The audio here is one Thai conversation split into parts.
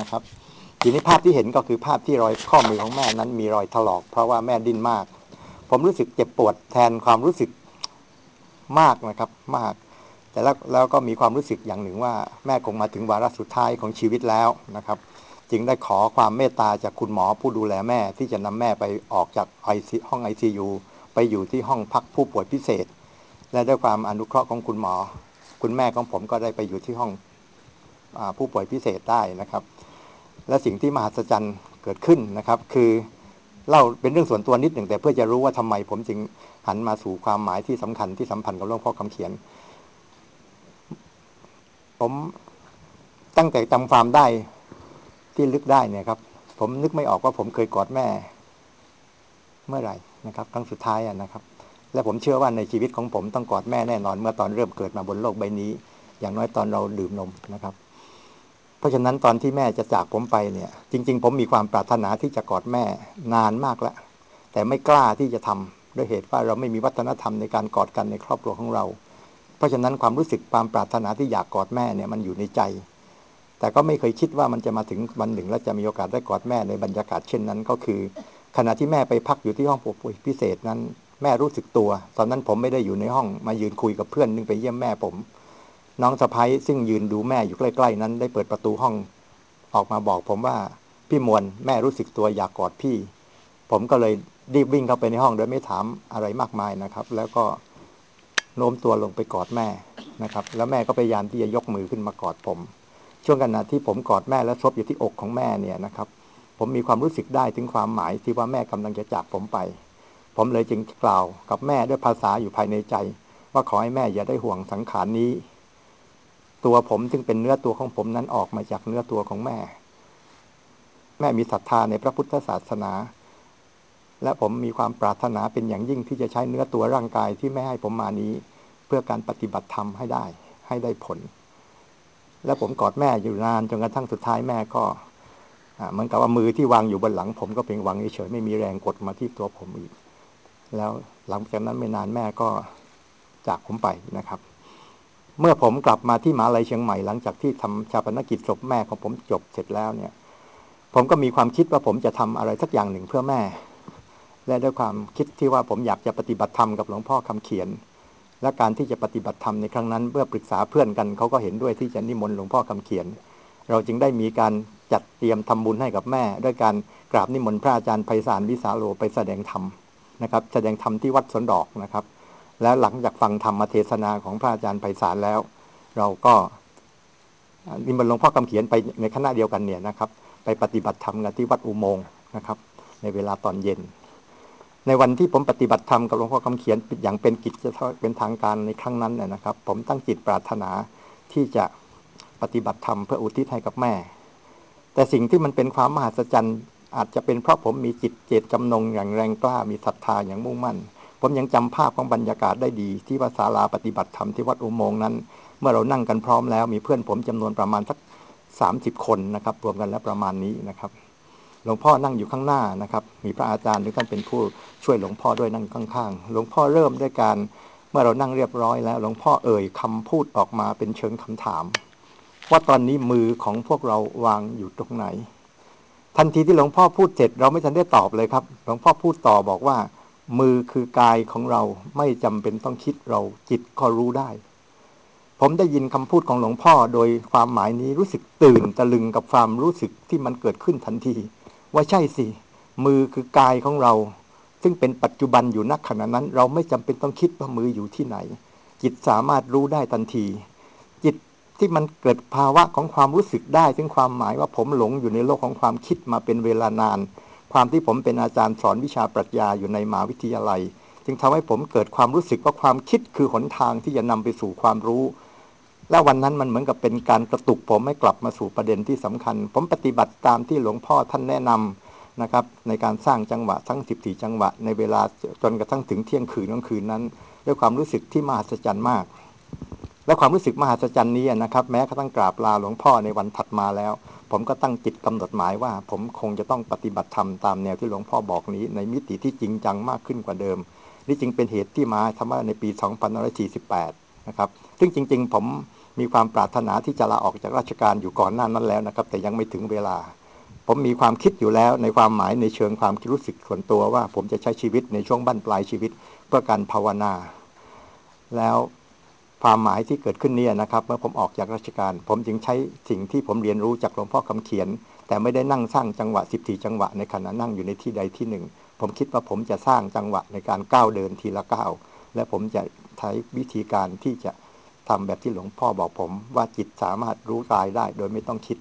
นะครับ ทีนี้ภาพที่เห็นก็คือภาพที่รอยข้อมือของแม่นั้นมีรอยถลอก เพราะว่าแม่ดิ้นมาก ผมรู้สึกเจ็บปวดแทนความรู้สึกมากนะครับมาก แต่แล้วแล้วก็มีความรู้สึกอย่างหนึ่งว่า แม่คงมาถึงวาระสุดท้ายของชีวิตแล้วนะครับ จึงได้ขอความเมตตาจากคุณหมอผู้ดูแลแม่ ที่จะนำแม่ไปออกจากไอซีห้องไอซียูไปอยู่ที่ห้องพักผู้ป่วยพิเศษ และด้วยความอนุเคราะห์ของคุณหมอ คุณแม่ของผมก็ได้ไปอยู่ที่ห้องอผู้ป่วยพิเศษได้นะครับ และสิ่งที่มหัศจรรย์เกิดขึ้นนะครับ คือเล่าเป็นเรื่องส่วนตัวนิดหนึ่งแต่เพื่อจะรู้ว่าทำไมผมจึงหันมาสู่ความหมายที่สำคัญที่สัมพันธ์กับหลวงพ่อคำเขียน ผมตั้งแต่จำความได้ที่ลึกได้เนี่ยครับ ผมนึกไม่ออกว่าผมเคยกอดแม่ เมื่อไหร่นะครับ ครั้งสุดท้ายนะครับ และผมเชื่อว่าในชีวิตของผมต้องกอดแม่แน่นอน เมื่อตอนเริ่มเกิดมาบนโลกใบนี้ อย่างน้อยตอนเราดื่มนมนะครับ เพราะฉะนั้นตอนที่แม่จะจากผมไปเนี่ย จริง ๆ ผมมีความปรารถนาที่จะกอดแม่นานมากแล้ว แต่ไม่กล้าที่จะทำด้วยเหตุว่าเราไม่มีวัฒนธรรมในการกอดกันในครอบครัวของเรา เพราะฉะนั้นความรู้สึกความปรารถนาที่อยากกอดแม่เนี่ยมันอยู่ในใจ แต่ก็ไม่เคยคิดว่ามันจะมาถึงวันหนึ่ง แล้วจะมีโอกาสได้กอดแม่ในบรรยากาศเช่นนั้น ก็คือ ขณะที่แม่ไปพักอยู่ที่ห้องผู้ป่วยพิเศษนั้น แม่รู้สึกตัว ตอนนั้นผมไม่ได้อยู่ในห้องมายืนคุยกับเพื่อนนึงไปเยี่ยมแม่ผม น้องสะพ้ยซึ่งยืนดูแม่อยู่ใกล้ ๆ นั้นได้เปิดประตูห้อง ออกมาบอกผมว่าพี่มวลแม่รู้สึกตัวอยากกอดพี่ ผมก็เลยรีบวิ่งเข้าไปในห้องโดยไม่ถามอะไรมากมายนะครับ แล้วก็โน้มตัวลงไปกอดแม่นะครับ แล้วแม่ก็พยายามที่จะยกมือขึ้นมากอดผม ช่วงขณะที่ผมกอดแม่และซบอยู่ที่อกของแม่เนี่ยนะครับ ผมมีความรู้สึกได้ถึงความหมายที่ว่าแม่กำลังจะจากผมไป ผมเลยจึงกล่าวกับแม่ด้วยภาษาอยู่ภายในใจ ว่าขอให้แม่อย่าได้ห่วงสังขารนี้ ตัวผมซึ่งเป็นเนื้อตัวของผมนั้นออกมาจากเนื้อตัวของแม่ แม่มีศรัทธาในพระพุทธศาสนา และผมมีความปรารถนาเป็นอย่างยิ่งที่จะใช้เนื้อตัวร่างกายที่แม่ให้ผมมานี้ เพื่อการปฏิบัติธรรมให้ได้ ให้ได้ผล และผมกอดแม่อยู่นานจนกระทั่งสุดท้ายแม่ก็เหมือนกับว่ามือที่วางอยู่บนหลังผมก็เพียงวางเฉยๆไม่มีแรงกดมาที่ตัวผมอีก แล้วหลังจากนั้นไม่นานแม่ก็จากผมไปนะครับ เมื่อผมกลับมาที่มหาลัยเชียงใหม่หลังจากที่ทำชาปนกิจศพแม่ของผมจบเสร็จแล้วเนี่ย ผมก็มีความคิดว่าผมจะทำอะไรสักอย่างหนึ่งเพื่อแม่ และด้วยความคิดที่ว่าผมอยากจะปฏิบัติธรรมกับหลวงพ่อคำเขียน และการที่จะปฏิบัติธรรมในครั้งนั้นเมื่อปรึกษาเพื่อนกันเขาก็เห็นด้วยที่จะนิมนต์หลวงพ่อคำเขียน เราจึงได้มีการจัดเตรียมทำบุญให้กับแม่ ด้วยการกราบนิมนต์พระอาจารย์ไพศาลวิสาโลไปแสดงธรรมนะครับ แสดงธรรมที่วัดสนดอกนะครับ แล้วหลังจากฟังธรรมเทศนาของพระอาจารย์ไพศาลแล้ว เราก็นิมนต์หลวงพ่อคำเขียนไปในคณะเดียวกันเนี่ยนะครับ ไปปฏิบัติธรรมกันที่วัดอุโมงค์นะครับ ในเวลาตอนเย็น ในวันที่ผมปฏิบัติธรรมกับหลวงพ่อคำเขียนอย่างเป็นกิจเป็นทางการในครั้งนั้นนะครับ ผมตั้งจิตปรารถนาที่จะปฏิบัติธรรมเพื่ออุทิศให้กับแม่ แต่สิ่งที่มันเป็นความมหัศจรรย์อาจจะเป็นเพราะผมมีจิตเจตจำนงอย่างแรงกล้ามีศรัทธาอย่างมุ่งมั่น ผมยังจำภาพของบรรยากาศได้ดี ที่วัดศาลาปฏิบัติธรรมที่วัดอุโมงค์นั้น เมื่อเรานั่งกันพร้อมแล้วมีเพื่อนผมจำนวนประมาณสักสามสิบคนนะครับรวมกันแล้วประมาณนี้นะครับหลวงพ่อนั่งอยู่ข้างหน้านะครับ มีพระอาจารย์หรือท่านเป็นผู้ช่วยหลวงพ่อด้วยนั่งข้างๆ หลวงพ่อเริ่มด้วยการเมื่อเรานั่งเรียบร้อยแล้ว หลวงพ่อเอ่ยคำพูดออกมาเป็นเชิงคำถาม ว่าตอนนี้มือของพวกเราวางอยู่ตรงไหน ทันทีที่หลวงพ่อพูดเสร็จเราไม่ทันได้ตอบเลยครับ หลวงพ่อพูดต่อบอกว่า มือคือกายของเราไม่จำเป็นต้องคิดเราจิตก็รู้ได้ ผมได้ยินคำพูดของหลวงพ่อโดยความหมายนี้รู้สึกตื่นตะลึงกับความรู้สึกที่มันเกิดขึ้นทันที ว่าใช่สิ มือคือกายของเรา ซึ่งเป็นปัจจุบันอยู่นักขณะนั้น เราไม่จำเป็นต้องคิดว่ามืออยู่ที่ไหน จิตสามารถรู้ได้ทันที จิตที่มันเกิดภาวะของความรู้สึกได้ถึงความหมายว่าผมหลงอยู่ในโลกของความคิดมาเป็นเวลานาน ความที่ผมเป็นอาจารย์สอนวิชาปรัชญาอยู่ในมหาวิทยาลัย จึงทำให้ผมเกิดความรู้สึกว่าความคิดคือหนทางที่จะนำไปสู่ความรู้ และวันนั้นมันเหมือนกับเป็นการกระตุกผมให้กลับมาสู่ประเด็นที่สำคัญ ผมปฏิบัติตามที่หลวงพ่อท่านแนะนำนะครับในการสร้างจังหวะทั้ง 14 จังหวะ ในเวลาจนกระทั่งถึงเที่ยงคืนกลางคืนนั้น ด้วยความรู้สึกที่มหัศจรรย์มาก และความรู้สึกมหัศจรรย์นี้นะครับ แม้กระทั่งกราบลาหลวงพ่อในวันถัดมาแล้ว ผมก็ตั้งจิตกำหนดหมายว่า ผมคงจะต้องปฏิบัติธรรมตามแนวที่หลวงพ่อบอกนี้ ในมิติที่จริงจังมากขึ้นกว่าเดิม นี่จึงเป็นเหตุที่มาธรรมะในปี 2548 นะครับ ซึ่งจริง ๆ ผมมีความปรารถนาที่จะลาออกจากราชการอยู่ก่อนหน้านั้นแล้วนะครับ แต่ยังไม่ถึงเวลา ผมมีความคิดอยู่แล้วในความหมายในเชิงความคิดรู้สึกส่วนตัวว่า ผมจะใช้ชีวิตในช่วงบั้นปลายชีวิตเพื่อการภาวนา แล้ว ความหมายที่เกิดขึ้นเนี่ยนะครับ เมื่อผมออกจากราชการ ผมจึงใช้สิ่งที่ผมเรียนรู้จากหลวงพ่อคำเขียน แต่ไม่ได้นั่งสร้างจังหวะ 14 จังหวะในขณะนั่งอยู่ในที่ใดที่หนึ่ง ผมคิดว่าผมจะสร้างจังหวะในการก้าวเดินทีละก้าวและผมจะใช้วิธีการที่จะทำแบบที่หลวงพ่อบอกผม ว่าจิตสามารถรู้กายได้โดยไม่ต้องคิด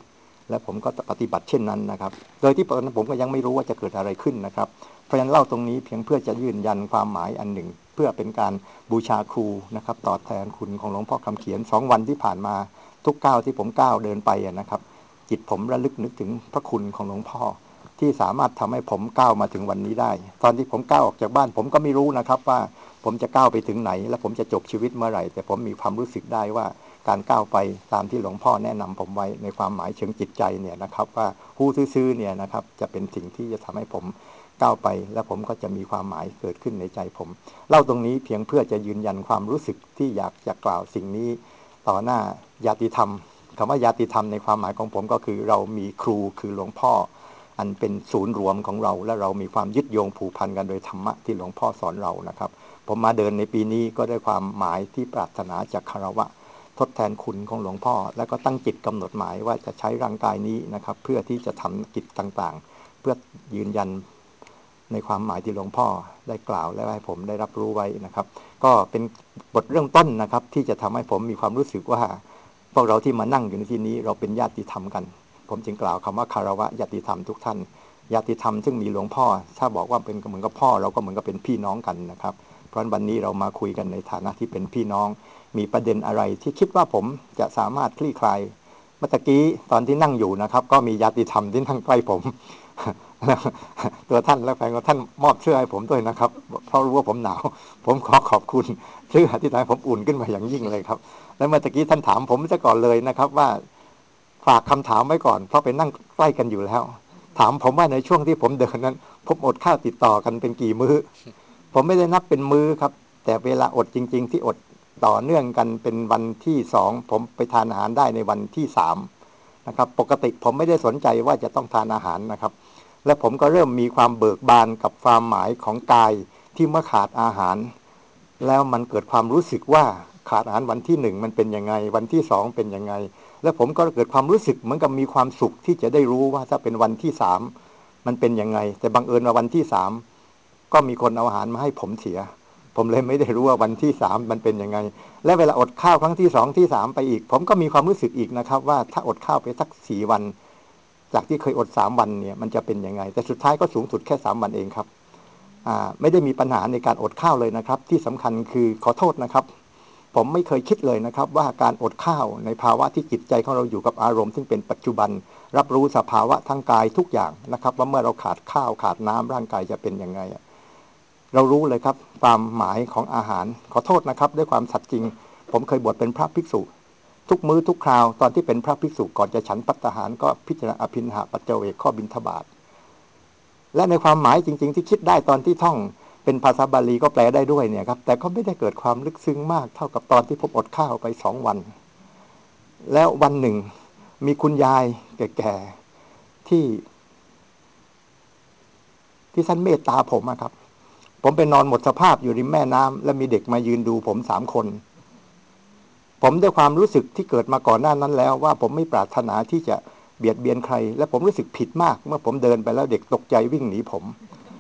และผมก็ปฏิบัติเช่นนั้นนะครับ โดยที่ตอนนั้นผมก็ยังไม่รู้ว่าจะเกิดอะไรขึ้นนะครับ เพราะฉะนั้นเล่าตรงนี้เพียงเพื่อจะยืนยันความหมายอันหนึ่ง พื่อเป็นการบูชาครูนะครับตอบแทนคุณของหลวงพ่อคำเขียนสองวันที่ผ่านมาทุกก้าวที่ผมก้าวเดินไปนะครับจิตผมระลึกนึกถึงพระคุณของหลวงพ่อ ที่สามารถทำให้ผมก้าวมาถึงวันนี้ได้ ตอนที่ผมก้าวออกจากบ้านผมก็ไม่รู้นะครับว่าผมจะก้าวไปถึงไหน และผมจะจบชีวิตเมื่อไหร่ แต่ผมมีความรู้สึกได้ว่าการก้าวไปตามที่หลวงพ่อแนะนำผมไว้ในความหมายเชิงจิตใจเนี่ยนะครับว่าหู้ซื่อเนี่ยนะครับจะเป็นสิ่งที่จะทำให้ผม ก้าวไป และผมก็จะมีความหมายเกิดขึ้นในใจผม เล่าตรงนี้เพียงเพื่อจะยืนยันความรู้สึกที่อยากจะกล่าวสิ่งนี้ต่อหน้าญาติธรรมคำว่าญาติธรรมในความหมายของผมก็คือเรามีครูคือหลวงพ่อ อันเป็นศูนย์รวมของเรา และเรามีความยึดโยงผูกพันกันโดยธรรมะที่หลวงพ่อสอนเรานะครับ ผมมาเดินในปีนี้ก็ด้วยความหมายที่ปรารถนาจากคารวะทดแทนคุณของหลวงพ่อ แล้วก็ตั้งจิตกำหนดหมายว่าจะใช้ร่างกายนี้นะครับ เพื่อที่จะทำกิจต่างๆ เพื่อยืนยัน ในความหมายที่หลวงพ่อได้กล่าวและให้ผมได้รับรู้ไว้นะครับ ก็เป็นบทเรื่องต้นนะครับ ที่จะทำให้ผมมีความรู้สึกว่า พวกเราที่มานั่งอยู่ในที่นี้เราเป็นญาติธรรมกัน ผมจึงกล่าวคำว่าคารวะญาติธรรมทุกท่านญาติธรรมซึ่งมีหลวงพ่อ ถ้าบอกว่าเป็นเหมือนกับพ่อ เราก็เหมือนกับเป็นพี่น้องกันนะครับ เพราะวันนี้เรามาคุยกันในฐานะที่เป็นพี่น้อง มีประเด็นอะไรที่คิดว่าผมจะสามารถคลี่คลายเมื่อกี้ตอนที่นั่งอยู่นะครับ ก็มีญาติธรรมที่นั่งใกล้ผม ตัวท่านและแฟนของท่านมอบเสื้อให้ผมด้วยนะครับ เพราะรู้ว่าผมหนาว ผมขอขอบคุณเสื้อที่ทำให้ผมอุ่นขึ้นมาอย่างยิ่งเลยครับ และเมื่อกี้ท่านถามผมจะก่อนเลยนะครับ ว่าฝากคำถามไว้ก่อน เพราะไปนั่งใกล้กันอยู่แล้ว ถามผมว่าในช่วงที่ผมเดินนั้น ผมอดข้าวติดต่อกันเป็นกี่มื้อ ผมไม่ได้นับเป็นมื้อครับ แต่เวลาอดจริง ๆ ที่อดต่อเนื่องกันเป็นวันที่สองผมไปทานอาหารได้ในวันที่สามนะครับ ปกติผมไม่ได้สนใจว่าจะต้องทานอาหารนะครับ และผมก็เริ่มมีความเบิกบานกับความหมายของกายที่เมื่อขาดอาหาร แล้วมันเกิดความรู้สึกว่าขาดอาหารวันที่หนึ่งมันเป็นยังไง วันที่สองเป็นยังไง แล้วผมก็เกิดความรู้สึกเหมือนกับมีความสุขที่จะได้รู้ว่าถ้าเป็นวันที่สามมันเป็นยังไง แต่บังเอิญว่าวันที่สามก็มีคนเอาอาหารมาให้ผมเสีย ผมเลยไม่ได้รู้ว่าวันที่สามมันเป็นยังไง และเวลาอดข้าวครั้งที่สองที่สามไปอีก ผมก็มีความรู้สึกอีกนะครับ ว่าถ้าอดข้าวไปสักสี่วัน จากที่เคยอดสามวันเนี่ยมันจะเป็นยังไง แต่สุดท้ายก็สูงสุดแค่สามวันเองครับไม่ได้มีปัญหาในการอดข้าวเลยนะครับ ที่สำคัญคือขอโทษนะครับ ผมไม่เคยคิดเลยนะครับ ว่าการอดข้าวในภาวะที่จิตใจของเราอยู่กับอารมณ์ซึ่งเป็นปัจจุบัน รับรู้สภาวะทั้งกายทุกอย่างนะครับ ว่าเมื่อเราขาดข้าวขาดน้ำร่างกายจะเป็นยังไงเรารู้เลยครับความหมายของอาหารขอโทษนะครับ ด้วยความสัตย์จริง ผมเคยบวชเป็นพระภิกษุ ทุกมื้อทุกคราวตอนที่เป็นพระภิกษุก่อนจะฉันพัตหารก็พิจารณาอภินหาปัจเจเวกข้อบินทบาทและในความหมายจริง ๆ ที่คิดได้ตอนที่ท่องเป็นภาษาบาลีก็แปลได้ด้วยเนี่ยครับแต่ก็ไม่ได้เกิดความลึกซึ้งมากเท่ากับตอนที่ผมอดข้าวไปสองวัน แล้ววันหนึ่ง มีคุณยายแก่ๆที่ ที่ท่านเมตตาผมครับ ผมไปนอนหมดสภาพอยู่ริมแม่น้ำและมีเด็กมายืนดูผมสามคน ผมด้วยความรู้สึกที่เกิดมาก่อนหน้านั้นแล้ว ว่าผมไม่ปรารถนาที่จะเบียดเบียนใคร และผมรู้สึกผิดมาก เมื่อผมเดินไปแล้วเด็กตกใจวิ่งหนีผม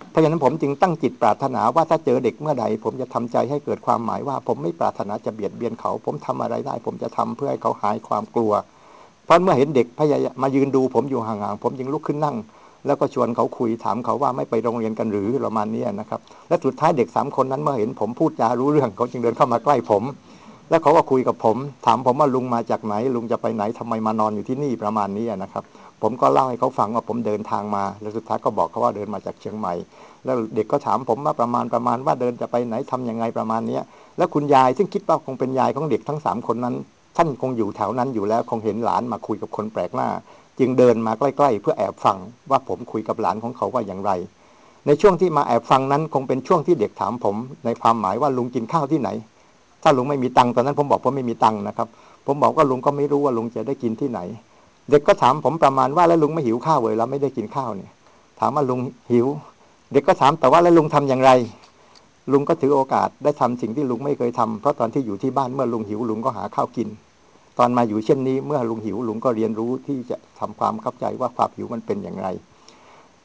เพราะฉะนั้นผมจึงตั้งจิตปรารถนาว่าถ้าเจอเด็กเมื่อใดผมจะทำใจให้เกิดความหมายว่า ผมไม่ปรารถนาจะเบียดเบียนเขา ผมทำอะไรได้ ผมจะทำเพื่อให้เขาหายความกลัว เพราะเมื่อเห็นเด็กพยายามมายืนดูผมอยู่ห่างๆผมจึงลุกขึ้นนั่งแล้วก็ชวนเขาคุยถามเขาว่าไม่ไปโรงเรียนกันหรือประมาณนี้นะครับ และสุดท้ายเด็กสามคนนั้นเมื่อเห็นผมพูดจารู้เรื่องเขาจึงเดินเข้ามาใกล้ผม แล้วเขาก็คุยกับผม ถามผมว่าลุงมาจากไหน ลุงจะไปไหนทำไมมานอนอยู่ที่นี่ประมาณนี้นะครับ ผมก็เล่าให้เขาฟังว่าผมเดินทางมา แล้วสุดท้ายก็บอกเขาว่าเดินมาจากเชียงใหม่ แล้วเด็กก็ถามผมว่าประมาณประมาณว่าเดินจะไปไหนทํำยังไงประมาณนี้แล้วคุณยายซึ่งคิดว่าคงเป็นยายของเด็กทั้งสามคนนั้น ท่านคงอยู่แถวนั้นอยู่แล้วคงเห็นหลานมาคุยกับคนแปลกหน้า จึงเดินมาใกล้ๆ เพื่อแอบฟังว่าผมคุยกับหลานของเขาว่าอย่างไร ในช่วงที่มาแอบฟังนั้นคงเป็นช่วงที่เด็กถามผม ในความหมายว่าลุงกินข้าวที่ไหน ถ้าลุงไม่มีตังค์ตอนนั้นผมบอกผมไม่มีตังค์นะครับ ผมบอกว่าลุงก็ไม่รู้ว่าลุงจะได้กินที่ไหน เด็กก็ถามผมประมาณว่าแล้วลุงไม่หิวข้าวเลยเราไม่ได้กินข้าวเนี่ย ถามว่าลุงหิว เด็กก็ถามแต่ว่าแล้วลุงทำอย่างไร ลุงก็ถือโอกาสได้ทำสิ่งที่ลุงไม่เคยทำเพราะตอนที่อยู่ที่บ้านเมื่อลุงหิวลุงก็หาข้าวกิน ตอนมาอยู่เช่นนี้เมื่อลุงหิวลุงก็เรียนรู้ที่จะทำความเข้าใจว่าความหิวมันเป็นอย่างไร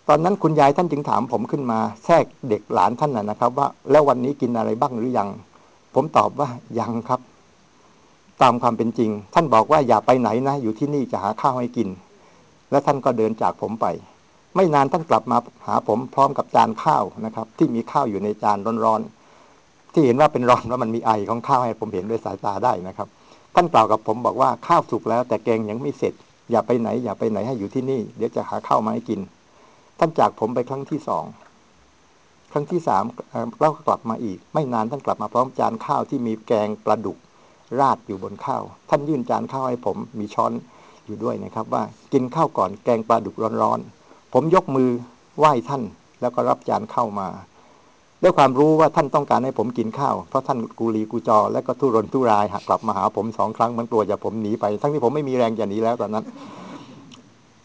ตอนนั้นคุณยายท่านจึงถามผมขึ้นมาแทรกเด็กหลานท่านน่ะนะครับ ว่าแล้ววันนี้กินอะไรบ้างหรือยัง ผมตอบว่ายังครับ ตามความเป็นจริง ท่านบอกว่าอย่าไปไหนนะ อยู่ที่นี่จะหาข้าวให้กิน และท่านก็เดินจากผมไป ไม่นานท่านกลับมาหาผมพร้อมกับจานข้าวนะครับ ที่มีข้าวอยู่ในจานร้อนๆที่เห็นว่าเป็นร้อนว่ามันมีไอของข้าวให้ผมเห็นด้วยสายตาได้นะครับ ท่านกล่าวกับผมบอกว่าข้าวสุกแล้ว แต่แกงยังไม่เสร็จ อย่าไปไหน อย่าไปไหนให้อยู่ที่นี่ เดี๋ยวจะหาข้าวมาให้กิน ท่านจากผมไปครั้งที่สอง ครั้งที่สามเราก็กลับมาอีก ไม่นานท่านกลับมาพร้อมจานข้าวที่มีแกงปลาดุกราดอยู่บนข้าว ท่านยื่นจานข้าวให้ผมมีช้อนอยู่ด้วยนะครับว่ากินข้าวก่อนแกงปลาดุกร้อนๆ ผมยกมือไหว้ท่าน แล้วก็รับจานข้าวมา ด้วยความรู้ว่าท่านต้องการให้ผมกินข้าว เพราะท่านกูรีกูจอ และก็ทุรนทุรายกลับมาหาผมสองครั้งมันกลัวจะผมหนีไป ทั้งที่ผมไม่มีแรงจะหนีแล้วตอนนั้น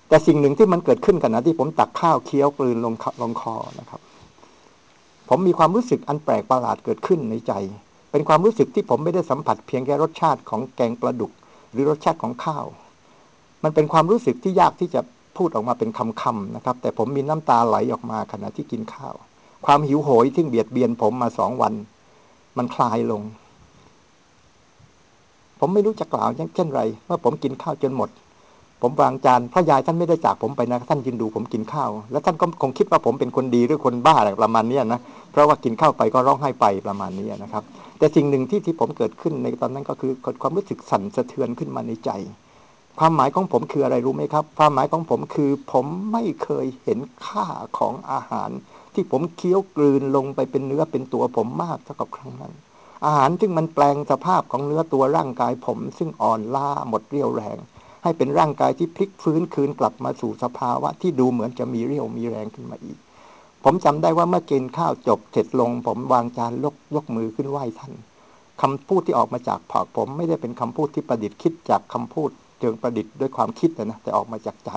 แต่สิ่งหนึ่งที่มันเกิดขึ้นกันนะที่ผมตักข้าวเคี้ยวกลืนลงลงคอนะครับ ผมมีความรู้สึกอันแปลกประหลาดเกิดขึ้นในใจ เป็นความรู้สึกที่ผมไม่ได้สัมผัสเพียงแค่รสชาติของแกงปลาดุก หรือรสชาติของข้าว มันเป็นความรู้สึกที่ยากที่จะพูดออกมาเป็นคำๆนะครับ แต่ผมมีน้ำตาไหลออกมาขณะที่กินข้าว ความหิวโหยที่เบียดเบียนผมมาสองวัน มันคลายลง ผมไม่รู้จะกล่าวเช่นไร เมื่อผมกินข้าวจนหมด ผมวางจานพระยายท่านไม่ได้จากผมไปนะท่านยืนดูผมกินข้าว แล้วท่านก็คงคิดว่าผมเป็นคนดีหรือคนบ้าอะไรประมาณนี้นะเพราะว่ากินข้าวไปก็ร้องไห้ไปประมาณนี้นะครับ แต่สิ่งหนึ่งที่ที่ผมเกิดขึ้นในตอนนั้นก็คือความรู้สึกสั่นสะเทือนขึ้นมาในใจ ความหมายของผมคืออะไรรู้ไหมครับ ความหมายของผมคือผมไม่เคยเห็นค่าของอาหาร ที่ผมเคี้ยวกลืนลงไปเป็นเนื้อเป็นตัวผมมากเท่ากับครั้งนั้น อาหารซึ่งมันแปลงสภาพของเนื้อตัวร่างกายผม ซึ่งอ่อนล้าหมดเรี่ยวแรง ให้เป็นร่างกายที่พลิกฟื้นคืนกลับมาสู่สภาวะที่ดูเหมือนจะมีเรี่ยวมีแรงขึ้นมาอีก ผมจำได้ว่าเมื่อกินข้าวจบเสร็จลง ผมวางจานยกยกมือขึ้นไหว้ท่านคำพูดที่ออกมาจากปากผมไม่ได้เป็นคำพูดที่ประดิษฐ์คิดจากคำพูดเชิงประดิษฐ์ด้วยความคิดนะแต่ออกมาจากใจ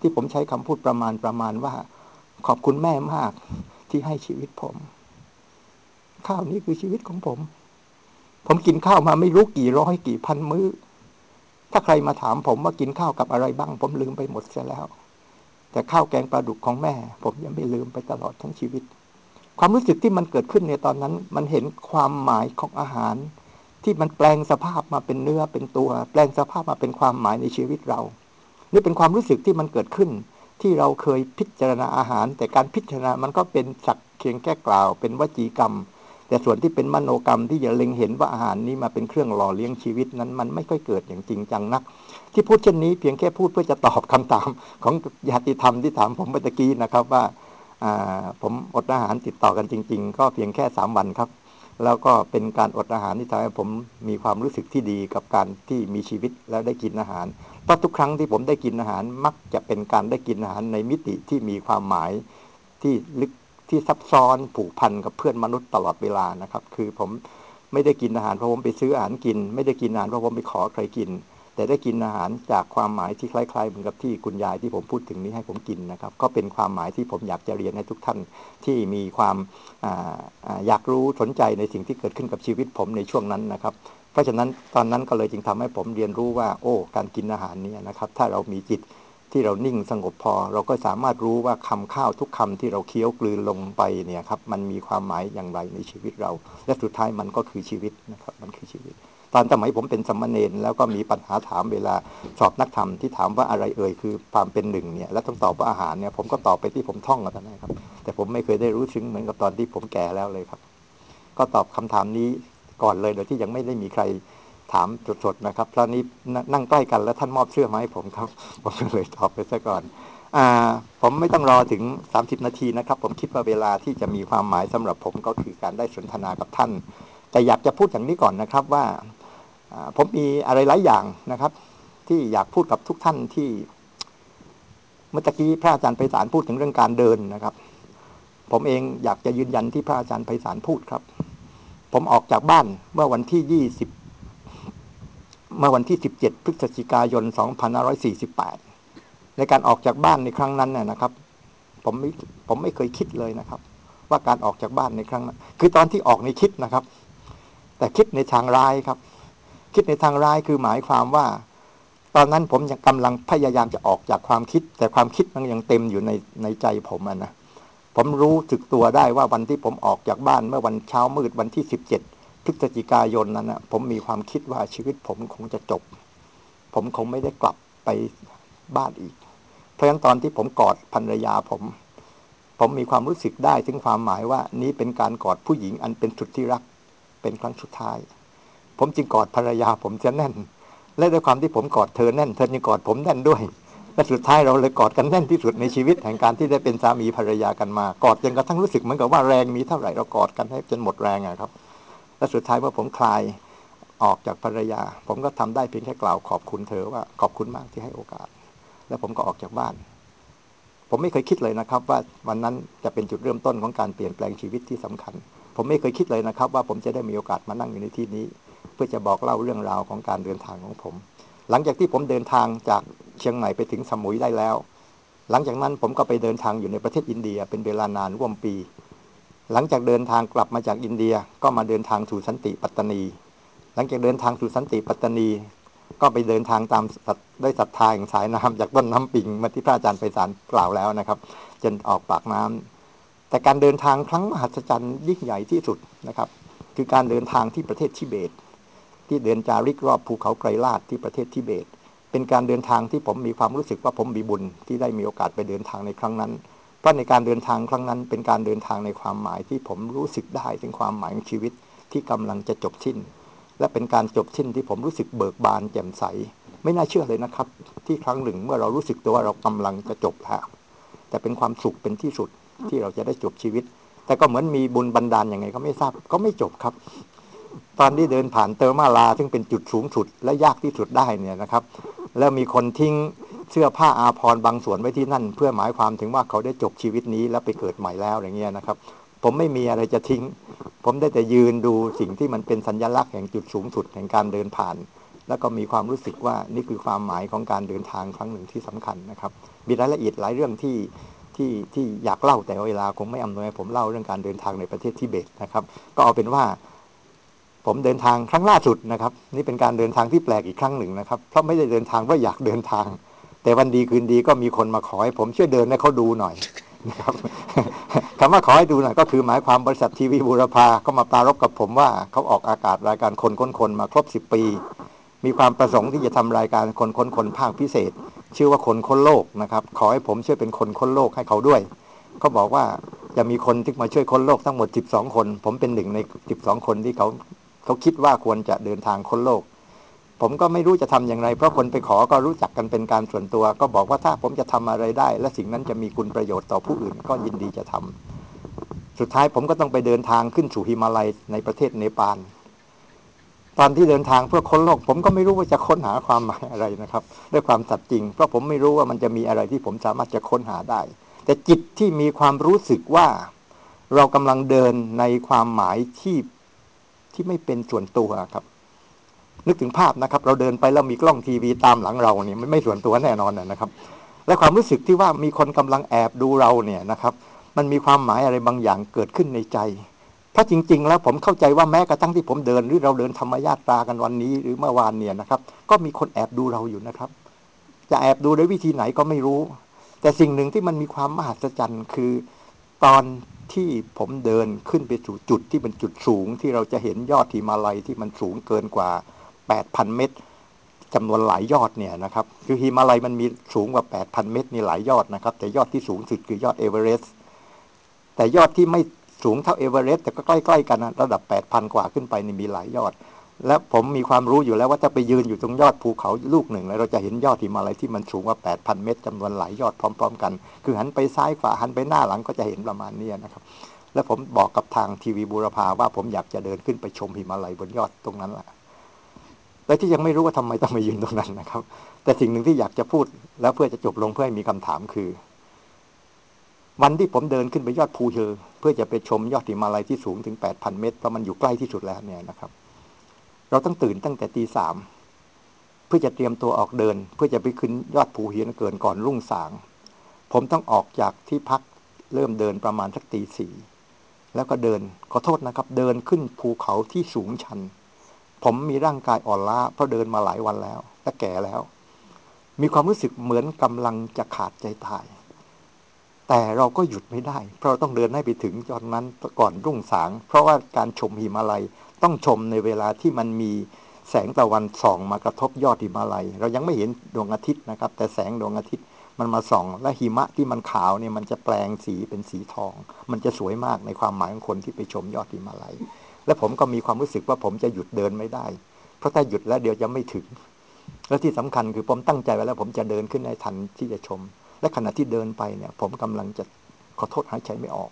ที่ผมใช้คำพูดประมาณประมาณว่า ขอบคุณแม่มากที่ให้ชีวิตผม ข้าวนี้คือชีวิตของผม ผมกินข้าวมาไม่รู้กี่ร้อยกี่พันมื้อ ถ้าใครมาถามผมว่ากินข้าวกับอะไรบ้าง ผมลืมไปหมดเสียแล้ว แต่ข้าวแกงปลาดุกของแม่ ผมยังไม่ลืมไปตลอดทั้งชีวิต ความรู้สึกที่มันเกิดขึ้นในตอนนั้น มันเห็นความหมายของอาหาร ที่มันแปลงสภาพมาเป็นเนื้อเป็นตัว แปลงสภาพมาเป็นความหมายในชีวิตเรา นี่เป็นความรู้สึกที่มันเกิดขึ้น ที่เราเคยพิจารณาอาหาร แต่การพิจารณามันก็เป็นสักเพียงแค่กล่าว เป็นวจีกรรม แต่ส่วนที่เป็นมโนกรรมที่จะเล็งเห็นว่าอาหารนี้มาเป็นเครื่องหล่อเลี้ยงชีวิตนั้น มันไม่ค่อยเกิดอย่างจริงจังนัก ที่พูดเช่นนี้เพียงแค่พูดเพื่อจะตอบคำถามของญาติธรรมที่ถามผมเมื่อกี้นะครับว่าผมอดอาหารติดต่อกันจริง ๆ ก็เพียงแค่สามวันครับ แล้วก็เป็นการอดอาหารที่ทำให้ผมมีความรู้สึกที่ดีกับการที่มีชีวิตแล้วได้กินอาหารเพราะทุกครั้งที่ผมได้กินอาหารมักจะเป็นการได้กินอาหารในมิติที่มีความหมายที่ลึก ที่ซับซ้อนผูกพันกับเพื่อนมนุษย์ตลอดเวลานะครับ คือผมไม่ได้กินอาหารเพราะผมไปซื้ออาหารกิน ไม่ได้กินอาหารเพราะผมไปขอใครกิน แต่ได้กินอาหารจากความหมายที่คล้ายๆเหมือนกับที่คุณยายที่ผมพูดถึงนี้ให้ผมกินนะครับ ก็เป็นความหมายที่ผมอยากจะเรียนให้ทุกท่านที่มีความอยากรู้สนใจในสิ่งที่เกิดขึ้นกับชีวิตผมในช่วงนั้นนะครับเพราะฉะนั้นตอนนั้นก็เลยจึงทำให้ผมเรียนรู้ว่า โอ้ การกินอาหารนี้นะครับ ถ้าเรามีจิต ที่เรานิ่งสงบพอ เราก็สามารถรู้ว่าคำข้าวทุกคำที่เราเคี้ยวกลืนลงไปเนี่ยครับมันมีความหมายอย่างไรในชีวิตเรา และสุดท้ายมันก็คือชีวิตนะครับมันคือชีวิต ตอนสมัยผมเป็นสมณเณรแล้วก็มีปัญหาถามเวลาสอบนักธรรมที่ถามว่าอะไรเอ่ยคือความเป็นหนึ่งเนี่ยแล้วต้องตอบว่าอาหารเนี่ยผมก็ตอบไปที่ผมท่องกันนะครับ แต่ผมไม่เคยได้รู้ซึ้งเหมือนกับตอนที่ผมแก่แล้วเลยครับ ก็ตอบคำถามนี้ก่อนเลยโดยที่ยังไม่ได้มีใคร ถามสดๆนะครับเพราะนี้นั่งใกล้กันแล้วท่านมอบเสื้อมาให้ผมครับผมก็เลยตอบไปซะก่อนอผมไม่ต้องรอถึง 30 นาทีนะครับ ผมคิดว่าเวลาที่จะมีความหมายสำหรับผมก็คือการได้สนทนากับท่าน แต่อยากจะพูดอย่างนี้ก่อนนะครับว่าผมมีอะไรหลายอย่างนะครับ ที่อยากพูดกับทุกท่านที่เมื่อกี้พระอาจารย์ไพศาลพูดถึงเรื่องการเดินนะครับ ผมเองอยากจะยืนยันที่พระอาจารย์ไพศาลพูดครับ ผมออกจากบ้านเมื่อวันที่ยี่สิบ เมื่อวันที่ 17 พฤศจิกายน 2548 ในการออกจากบ้านในครั้งนั้นน่ยนะครับ ผมไม่ผมไม่เคยคิดเลยนะครับ ว่าการออกจากบ้านในครั้งนั้น คือตอนที่ออกในคิดนะครับ แต่คิดในทางร้ายครับ คิดในทางร้ายคือหมายความว่า ตอนนั้นผมยังกำลังพยายามจะออกจากความคิด แต่ความคิดมันยังเต็มอยู่ในในใจผมนะผมรู้สึกตัวได้ว่าวันที่ผมออกจากบ้านเมื่อวันเช้ามืดวันที่ 17 พฤศจิกายนนั้นนะผมมีความคิดว่าชีวิตผมคงจะจบ ผมคงไม่ได้กลับไปบ้านอีก เพราะฉะนั้นตอนที่ผมกอดภรรยาผม ผมมีความรู้สึกได้ถึงความหมายว่านี้เป็นการกอดผู้หญิงอันเป็นสุดที่รักเป็นครั้งสุดท้าย ผมจึงกอดภรรยาผมจะแน่น และด้วยความที่ผมกอดเธอแน่น เธอยังกอดผมแน่นด้วยและสุดท้ายเราเลยกอดกันแน่นที่สุดในชีวิตแห่งการที่ได้เป็นสามีภรรยากันมากอดจนกระทั่งรู้สึกเหมือนกับว่าแรงมีเท่าไหร่เรากอดกันให้จนหมดแรงอะครับ และสุดท้ายเมื่อผมคลายออกจากภรรยา ผมก็ทำได้เพียงแค่กล่าวขอบคุณเธอว่าขอบคุณมากที่ให้โอกาส แล้วผมก็ออกจากบ้าน ผมไม่เคยคิดเลยนะครับ ว่าวันนั้นจะเป็นจุดเริ่มต้นของการเปลี่ยนแปลงชีวิตที่สำคัญ ผมไม่เคยคิดเลยนะครับ ว่าผมจะได้มีโอกาสมานั่งอยู่ในที่นี้ เพื่อจะบอกเล่าเรื่องราวของการเดินทางของผม หลังจากที่ผมเดินทางจากเชียงใหม่ไปถึงสมุยได้แล้ว หลังจากนั้นผมก็ไปเดินทางอยู่ในประเทศอินเดีย เป็นเวลานานร่วมปี หลังจากเดินทางกลับมาจากอินเดียก็มาเดินทางสู่สันติปัตตานี หลังจากเดินทางสู่สันติปัตตานี ก็ไปเดินทางตามด้วยศรัทธาแห่งสายน้ำจากต้นน้ำปิงมาที่พระอาจารย์ไพศาลกล่าวแล้วนะครับ จนออกปากน้ำแต่การเดินทางครั้งมหัศจรรย์ยิ่งใหญ่ที่สุดนะครับ คือการเดินทางที่ประเทศทิเบต ที่เดินจาริกรอบภูเขาไกรลาดที่ประเทศทิเบต เป็นการเดินทางที่ผมมีความรู้สึกว่าผมมีบุญที่ได้มีโอกาสไปเดินทางในครั้งนั้น เพราะในการเดินทางครั้งนั้น เป็นการเดินทางในความหมายที่ผมรู้สึกได้ถึงความหมายของชีวิตที่กำลังจะจบสิ้น และเป็นการจบสิ้นที่ผมรู้สึกเบิกบานแจ่มใส ไม่น่าเชื่อเลยนะครับ ที่ครั้งหนึ่งเมื่อเรารู้สึกตัวว่าเรากำลังจะจบแล้วแต่เป็นความสุขเป็นที่สุดที่เราจะได้จบชีวิต แต่ก็เหมือนมีบุญบันดาลยังไงก็ไม่ทราบก็ไม่จบครับ ตอนที่เดินผ่านเตอร์มาลา ซึ่งเป็นจุดสูงสุดและยากที่สุดได้เนี่ยนะครับ แล้วมีคนทิ้ง เสื้อผ้าอาภรณ์บางส่วนไว้ที่นั่น เพื่อหมายความถึงว่าเขาได้จบชีวิตนี้แล้วไปเกิดใหม่แล้วอย่างเงี้ยนะครับ ผมไม่มีอะไรจะทิ้ง ผมได้แต่ยืนดูสิ่งที่มันเป็นสัญญลักษณ์แห่งจุดสูงสุดแห่งการเดินผ่าน แล้วก็มีความรู้สึกว่านี่คือความหมายของการเดินทางครั้งหนึ่งที่สำคัญนะครับ มีรายละเอียดหลายเรื่องที่ที่ที่อยากเล่าแต่เวลาคงไม่อำนวยผมเล่าเรื่องการเดินทางในประเทศทิเบตนะครับ ก็เอาเป็นว่าผมเดินทางครั้งล่าสุดนะครับ นี่เป็นการเดินทางที่แปลกอีกครั้งหนึ่งนะครับ เพราะไม่ได้เดินทางเพราะอยากเดินทาง แต่วันดีคืนดีก็มีคนมาขอให้ผมช่วยเดินให้เขาดูหน่อยนะครับคำว่าขอให้ดูหน่อยก็คือหมายความบริษัททีวีบูรพาก็มาปรารบกับผมว่าเขาออกอากาศรายการคนค้นคนมาครบสิบปี มีความประสงค์ที่จะทำรายการคนค้นคนภาคพิเศษ ชื่อว่าคนค้นโลกนะครับ ขอให้ผมช่วยเป็นคนค้นโลกให้เขาด้วยเขาบอกว่าจะมีคนที่มาช่วยค้นโลกทั้งหมด 12 คน ผมเป็นหนึ่งใน 12 คนที่เขาเขาคิดว่าควรจะเดินทางค้นโลก ผมก็ไม่รู้จะทำอย่างไร เพราะคนไปขอก็รู้จักกันเป็นการส่วนตัว ก็บอกว่าถ้าผมจะทำอะไรได้ และสิ่งนั้นจะมีคุณประโยชน์ต่อผู้อื่นก็ยินดีจะทำสุดท้ายผมก็ต้องไปเดินทางขึ้นสู่หิมาลัยในประเทศเนปาลตอนที่เดินทางเพื่อค้นโลก ผมก็ไม่รู้ว่าจะค้นหาความหมายอะไรนะครับ ด้วยความสัตย์จริง เพราะผมไม่รู้ว่ามันจะมีอะไรที่ผมสามารถจะค้นหาได้ แต่จิตที่มีความรู้สึกว่าเรากำลังเดินในความหมายที่ที่ไม่เป็นส่วนตัวครับ นึกถึงภาพนะครับ เราเดินไปแล้วมีกล้องทีวีตามหลังเราเนี่ยมันไม่ส่วนตัวแน่นอนนะครับ และความรู้สึกที่ว่ามีคนกำลังแอบดูเราเนี่ยนะครับ มันมีความหมายอะไรบางอย่างเกิดขึ้นในใจเพราะจริง ๆ แล้วผมเข้าใจว่าแม้กระทั่งที่ผมเดินหรือเราเดินธรรมญาตรากันวันนี้ หรือเมื่อวานเนี่ยนะครับ ก็มีคนแอบดูเราอยู่นะครับ จะแอบดูด้วยวิธีไหนก็ไม่รู้ แต่สิ่งหนึ่งที่มันมีความมหัศจรรย์คือตอนที่ผมเดินขึ้นไปสู่จุดที่เป็นจุดสูงที่เราจะเห็นยอดหิมาลัยที่มันสูงเกินกว่า 8,000 เมตรจำนวนหลายยอดเนี่ยนะครับคือหิมาลัยมันมีสูงกว่า 8,000 เมตรนี่หลายยอดนะครับ แต่ยอดที่สูงสุดคือยอดเอเวอเรสต์แต่ยอดที่ไม่สูงเท่าเอเวอเรสต์แต่ก็ใกล้ๆกันนะระดับ 8,000 กว่าขึ้นไปนี่มีหลายยอด และผมมีความรู้อยู่แล้วว่าจะไปยืนอยู่ตรงยอดภูเขาลูกหนึ่ง แล้วเราจะเห็นยอดหิมาลัยที่มันสูงกว่า 8,000 เมตรจำนวนหลายยอดพร้อม ๆ กัน คือหันไปซ้ายขวาหันไปหน้าหลังก็จะเห็นประมาณนี้นะครับแล้วผมบอกกับทางทีวีบูรพาว่าผมอยากจะเดินขึ้นไปชมหิมาลัยบนยอดตรงนั้นแหละ และที่ยังไม่รู้ว่าทำไมต้องมายืนตรงนั้นนะครับ แต่สิ่งหนึ่งที่อยากจะพูดแล้วเพื่อจะจบลงเพื่อให้มีคำถามคือ วันที่ผมเดินขึ้นไปยอดภูเชอเพื่อจะไปชมยอดหิมาลัยที่สูงถึง 8,000 เมตรเพราะมันอยู่ใกล้ที่สุดแล้วเนี่ยนะครับ เราต้องตื่นตั้งแต่ตีสามเพื่อจะเตรียมตัวออกเดิน เพื่อจะไปขึ้นยอดภูหินเกินก่อนรุ่งสาง ผมต้องออกจากที่พักเริ่มเดินประมาณสักตีสี่แล้วก็เดินขอโทษนะครับ เดินขึ้นภูเขาที่สูงชัน ผมมีร่างกายอ่อนล้าเพราะเดินมาหลายวันแล้ว และแก่แล้ว มีความรู้สึกเหมือนกำลังจะขาดใจตาย แต่เราก็หยุดไม่ได้ เพราะเราต้องเดินให้ไปถึงจอนนั้นก่อนรุ่งสาง เพราะว่าการชมหิมาลัยต้องชมในเวลาที่มันมีแสงตะวันส่องมากระทบยอดหิมาลัย เรายังไม่เห็นดวงอาทิตย์นะครับ แต่แสงดวงอาทิตย์มันมาส่อง และหิมะที่มันขาวเนี่ยมันจะแปลงสีเป็นสีทอง มันจะสวยมากในความหมายของคนที่ไปชมยอดหิมาลัย และผมก็มีความรู้สึกว่าผมจะหยุดเดินไม่ได้ เพราะถ้าหยุดแล้วเดี๋ยวจะไม่ถึง และที่สำคัญคือผมตั้งใจไว้แล้ว ผมจะเดินขึ้นในทันที่จะชม และขณะที่เดินไปเนี่ย ผมกำลังจะขอโทษหายใจไม่ออก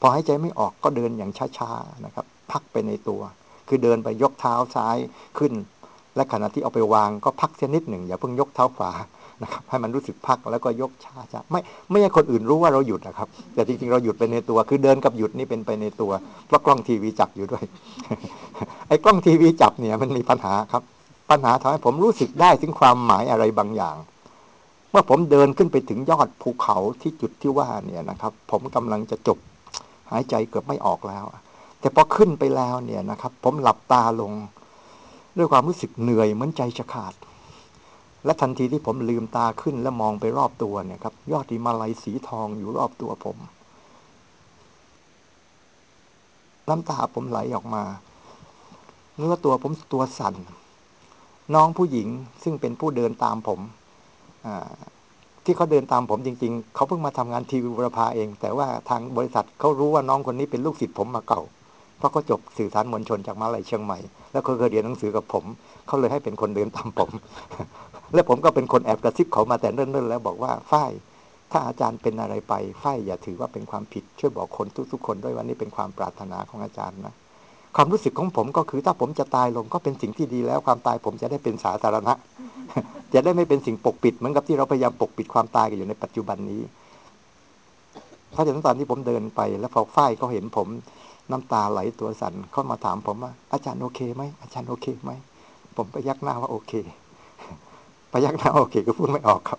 พอหายใจไม่ออกก็เดินอย่างช้าๆนะครับ พักไปในตัว คือเดินไปยกเท้าซ้ายขึ้น และขณะที่เอาไปวางก็พักเสียนิดหนึ่งอย่าเพิ่งยกเท้าขวา นะครับให้มันรู้สึกพักแล้วก็ยกช้าๆไม่ไม่ให้คนอื่นรู้ว่าเราหยุดนะครับ แต่จริงๆเราหยุดไปในตัว คือเดินกับหยุดนี่เป็นไปในตัว เพราะกล้องทีวีจับอยู่ด้วย ไอ้กล้องทีวีจับเนี่ยมันมีปัญหาครับ ปัญหาทำให้ผมรู้สึกได้ถึงความหมายอะไรบางอย่าง เมื่อผมเดินขึ้นไปถึงยอดภูเขาที่จุดที่ว่าเนี่ยนะครับ ผมกำลังจะจบหายใจเกือบไม่ออกแล้ว แต่พอขึ้นไปแล้วเนี่ยนะครับ ผมหลับตาลง ด้วยความรู้สึกเหนื่อยเหมือนใจจะขาด และทันทีที่ผมลืมตาขึ้นและมองไปรอบตัวเนี่ยครับ ยอดหิมาลัยสีทองอยู่รอบตัวผม น้ำตาผมไหลออกมาเนื้อตัวผมตัวสั่น น้องผู้หญิงซึ่งเป็นผู้เดินตามผมที่เขาเดินตามผมจริง ๆ เขาเพิ่งมาทำงานทีวีบุรพาเอง แต่ว่าทางบริษัทเขารู้ว่าน้องคนนี้เป็นลูกศิษย์ผมมาเก่า เพราะเขาจบสื่อสารมวลชนจากมหาลัยเชียงใหม่ แล้วเขาเคยเรียนหนังสือกับผม เขาเลยให้เป็นคนเดินตามผม และผมก็เป็นคนแอบกระซิบเขามาแต่เนิ่นๆแล้วบอกว่าฝ้ายถ้าอาจารย์เป็นอะไรไปฝ้ายอย่าถือว่าเป็นความผิด ช่วยบอกคนทุกๆคนด้วยว่านี่เป็นความปรารถนาของอาจารย์นะความรู้สึกของผมก็คือถ้าผมจะตายลงก็เป็นสิ่งที่ดีแล้วความตายผมจะได้เป็นสาธารณะ จะได้ไม่เป็นสิ่งปกปิดเหมือนกับที่เราพยายามปกปิดความตายกันอยู่ในปัจจุบันนี้เพราะฉะนั้นตอนที่ผมเดินไป แล้วพอฝ้ายเขาเห็นผมน้ำตาไหลตัวสั่นเขามาถามผมว่าอาจารย์โอเคไหมอาจารย์โอเคไหมผมไปยักหน้าว่าโอเค ไปยักหน้าโอเคก็พูดไม่ออกครับ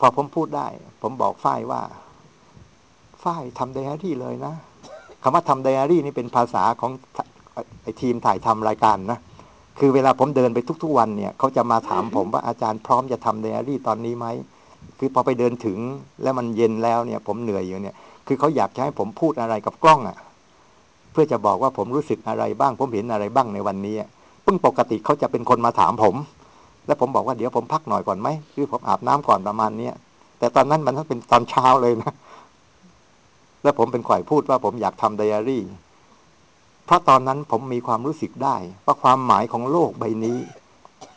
พอผมพูดได้ ผมบอกฝ้ายว่าฝ้ายทำไดอารี่เลยนะคำว่าทำไดอารี่นี่เป็นภาษาของไอทีมถ่ายทำรายการนะคือเวลาผมเดินไปทุก ๆ วันเนี่ยเขาจะมาถามผมว่าอาจารย์พร้อมจะทำไดอารี่ตอนนี้ไหมคือพอไปเดินถึงแล้วมันเย็นแล้วเนี่ย ผมเหนื่อยอยู่เนี่ย คือเขาอยากจะให้ผมพูดอะไรกับกล้องอะ่ะ เพื่อจะบอกว่าผมรู้สึกอะไรบ้าง ผมเห็นอะไรบ้างในวันนี้ปึ้งปกติเขาจะเป็นคนมาถามผม แล้วผมบอกว่าเดี๋ยวผมพักหน่อยก่อนไหมคือผมอาบน้ำก่อนประมาณเนี้ยแต่ตอนนั้นมันต้องเป็นตอนเช้าเลยนะ แล้วผมเป็นข่อยพูดว่าผมอยากทำไดอารี่ เพราะตอนนั้นผมมีความรู้สึกได้ว่าความหมายของโลกใบนี้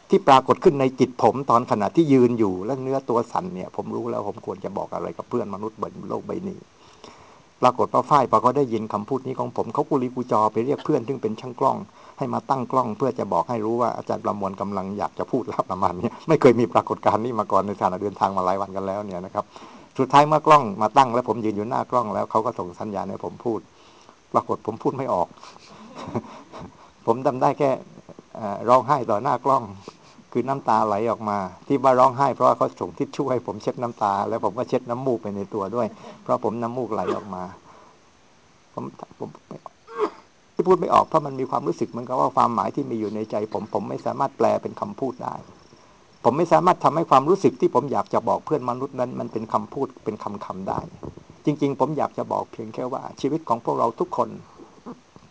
ที่ปรากฏขึ้นในจิตผมตอนขณะที่ยืนอยู่และเนื้อตัวสั่นเนี่ย ผมรู้แล้วผมควรจะบอกอะไรกับเพื่อนมนุษย์บนโลกใบนี้ ปรากฏว่าฝ้ายพอเขาได้ยินคำพูดนี้ของผมเขากุลีกูจอไปเรียกเพื่อนซึ่งเป็นช่างกล้อง ให้มาตั้งกล้องเพื่อจะบอกให้รู้ว่าอาจารย์ประมวลกำลังอยากจะพูดแล้วประมาณนี้ไม่เคยมีปรากฏการณ์นี้มาก่อนในขณะเดินทางมาหลายวันกันแล้วเนี่ยนะครับสุดท้ายเมื่อกล้องมาตั้งแล้วผมยืนอยู่หน้ากล้องแล้วเขาก็ส่งสัญญาณให้ผมพูด ปรากฏผมพูดไม่ออก ผมทาได้แค่ร้องไห้ต่อหน้ากล้อง คือน้ำตาไหลออกมา ที่ว่าร้องไห้เพราะว่าเขาส่งทิชชู่ให้ผมเช็ดน้ำตา แล้วผมก็เช็ดน้ำมูกไปในตัวด้วย เพราะผมน้ำมูกไหลออกมา ผมผม ที่พูดไม่ออกเพราะมันมีความรู้สึกเหมือนกับว่าความหมายที่มีอยู่ในใจ ผมผมไม่สามารถแปลเป็นคำพูดได้ ผมไม่สามารถทำให้ความรู้สึกที่ผมอยากจะบอกเพื่อนมนุษย์นั้น มันเป็นคำพูดเป็นคำคำได้ จริง ๆ ผมอยากจะบอกเพียงแค่ว่า ชีวิตของพวกเราทุกคน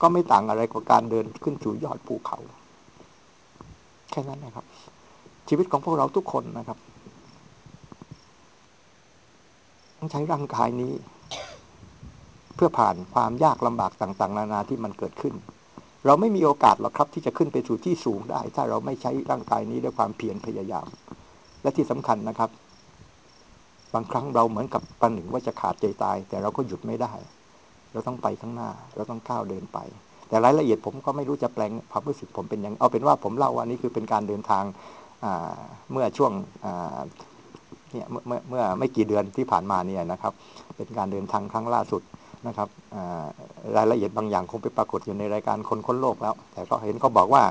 ก็ไม่ต่างอะไรกับการเดินขึ้นสู่ยอดภูเขา แค่นั้นนะครับ ชีวิตของพวกเราทุกคนนะครับต้องใช้ร่างกายนี้ เพื่อผ่านความยากลำบากต่างๆ นานาที่มันเกิดขึ้น เราไม่มีโอกาสหรอกครับที่จะขึ้นไปสู่ที่สูงได้ ถ้าเราไม่ใช้ร่างกายนี้ด้วยความเพียรพยายาม และที่สำคัญนะครับ บางครั้งเราเหมือนกับปันหนึ่งว่าจะขาดใจตาย แต่เราก็หยุดไม่ได้ เราต้องไปข้างหน้า เราต้องก้าวเดินไป แต่รายละเอียดผมก็ไม่รู้จะแปลงความรู้สึกผมเป็นยังเอาเป็นว่าผมเล่าว่านี่คือเป็นการเดินทางเมื่อช่วงเนี่ยเมื่อเมื่อไม่กี่เดือนที่ผ่านมาเนี่ยนะครับ เป็นการเดินทางครั้งล่าสุด นะครับรายละเอียดบางอย่างคงไปปรากฏอยู่ในรายการคนค้นโลกแล้ว แต่ก็เห็นเขาบอกว่า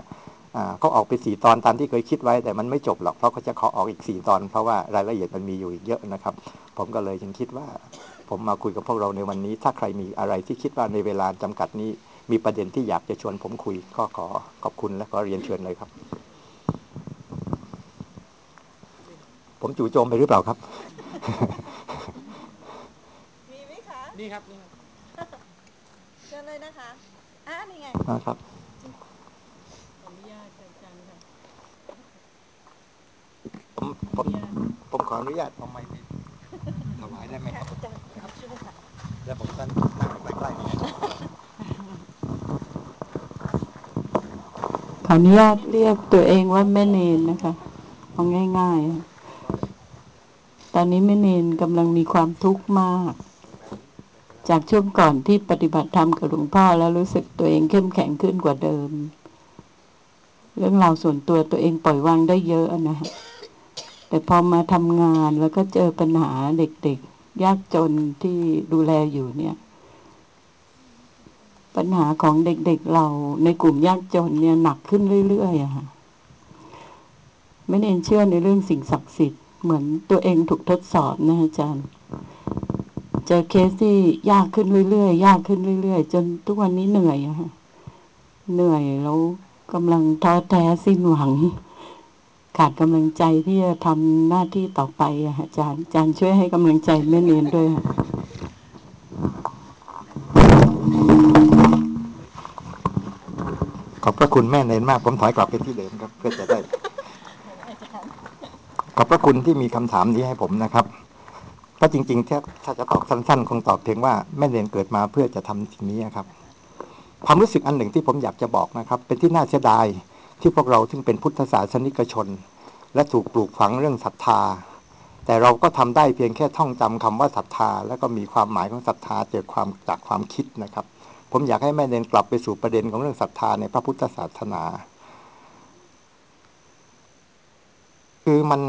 อ่าเขาออกไปสี่ตอนตามที่เคยคิดไว้ แต่มันไม่จบหรอกเพราะเขาจะขอออกอีกสี่ตอน เพราะว่ารายละเอียดมันมีอยู่อีกเยอะนะครับ ผมก็เลยจึงคิดว่า ผมมาคุยกับพวกเราในวันนี้ ถ้าใครมีอะไรที่คิดว่าในเวลาจำกัดนี้ มีประเด็นที่อยากจะชวนผมคุยก็ขอขอบคุณและขอเรียนเชิญเลยครับ ผมจู่โจมไปหรือเปล่าครับ มีไหมคะนี่ครับนี่ครับเชิญเลยนะคะอ่านี่ไง นะครับขออนุญาตอาจารย์ค่ะผมผมผมขออนุญาตเอาไม้ไปถวายได้ไหมครับอาจารย์ครับช่วยค่ะแล้วผมก็นั่งใกล้ๆนี่ขออนุญาตเรียกตัวเองว่าแม่เนนนะคะเอาง่ายๆค่ะตอนนี้แม่เนนกำลังมีความทุกข์มาก จากช่วงก่อนที่ปฏิบัติธรรมกับหลวงพ่อแล้วรู้สึกตัวเองเข้มแข็งขึ้นกว่าเดิม เรื่องราวส่วนตัวตัวเองปล่อยวางได้เยอะนะแต่พอมาทำงานแล้วก็เจอปัญหาเด็กๆ ยากจนที่ดูแลอยู่เนี่ย ปัญหาของเด็กๆเราในกลุ่มยากจนเนี่ยหนักขึ้นเรื่อยๆอะค่ะไม่เน้นเชื่อในเรื่องสิ่งศักดิ์สิทธิ์เหมือนตัวเองถูกทดสอบนะอาจารย์ เจอเคสที่ยากขึ้นเรื่อยๆยากขึ้นเรื่อยๆจนทุกวันนี้เหนื่อยอะเหนื่อยแล้วกำลังท้อแท้สิ้นหวัง ขาดกำลังใจที่จะทำหน้าที่ต่อไปอะค่ะอาจารย์อาจารย์ช่วยให้กำลังใจแม่เนียนด้วยค่ะขอบพระคุณแม่เนนมาก ผมถอยกลับไปที่เดิมครับ เพื่อจะได้ ขอบพระคุณที่มีคำถามนี้ให้ผมนะครับ เพราะจริงๆถ้าถ้าจะตอบสั้นๆ คงตอบเพียงว่าแม่เนนเกิดมาเพื่อจะทำสิ่งนี้ครับ ความรู้สึกอันหนึ่งที่ผมอยากจะบอกนะครับ เป็นที่น่าเสียดายที่พวกเราซึ่งเป็นพุทธศาสนิกชน และถูกปลูกฝังเรื่องศรัทธา แต่เราก็ทำได้เพียงแค่ท่องจำคำว่าศรัทธา แล้วก็มีความหมายของศรัทธาเจากความจากความคิดนะครับ ผมอยากให้แม่เนนกลับไปสู่ประเด็นของเรื่องศรัทธาในพระพุทธศาสนาคือมัน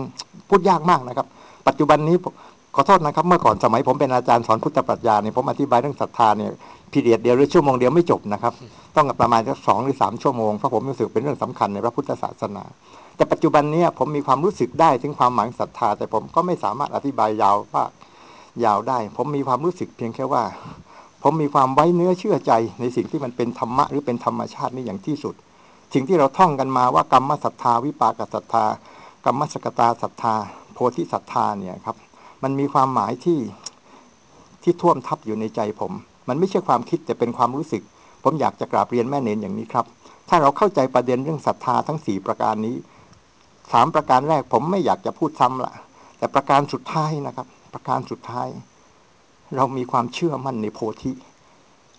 พูดยากมากนะครับ ปัจจุบันนี้ผม ขอโทษนะครับเมื่อก่อนสมัยผมเป็นอาจารย์สอนพุทธปรัชญาเนี่ยผมอธิบายเรื่องศรัทธาเนี่ยพีเดียดเดียวหรือชั่วโมงเดียวไม่จบนะครับ ต้องประมาณสักสองหรือสามชั่วโมงเพราะผมรู้สึกเป็นเรื่องสำคัญในพระพุทธศาสนา แต่ปัจจุบันนี้ผมมีความรู้สึกได้ถึงความหมายศรัทธา แต่ผมก็ไม่สามารถอธิบายยาวว่ายาวได้ ผมมีความรู้สึกเพียงแค่ว่า ผมมีความไว้เนื้อเชื่อใจในสิ่งที่มันเป็นธรรมะหรือเป็นธรรมชาตินี่อย่างที่สุด สิ่งที่เราท่องกันมาว่ากรรมศรัทธาวิปากศรัทธากรรมสกตาศรัทธาโพธิศรัทธาเนี่ยครับ มันมีความหมายที่ที่ท่วมทับอยู่ในใจผม มันไม่ใช่ความคิดแต่เป็นความรู้สึก ผมอยากจะกราบเรียนแม่เนนอย่างนี้ครับ ถ้าเราเข้าใจประเด็นเรื่องศรัทธาทั้งสี่ประการนี้สามประการแรกผมไม่อยากจะพูดซ้ำละแต่ประการสุดท้ายนะครับ ประการสุดท้าย เรามีความเชื่อมั่นในโพธิ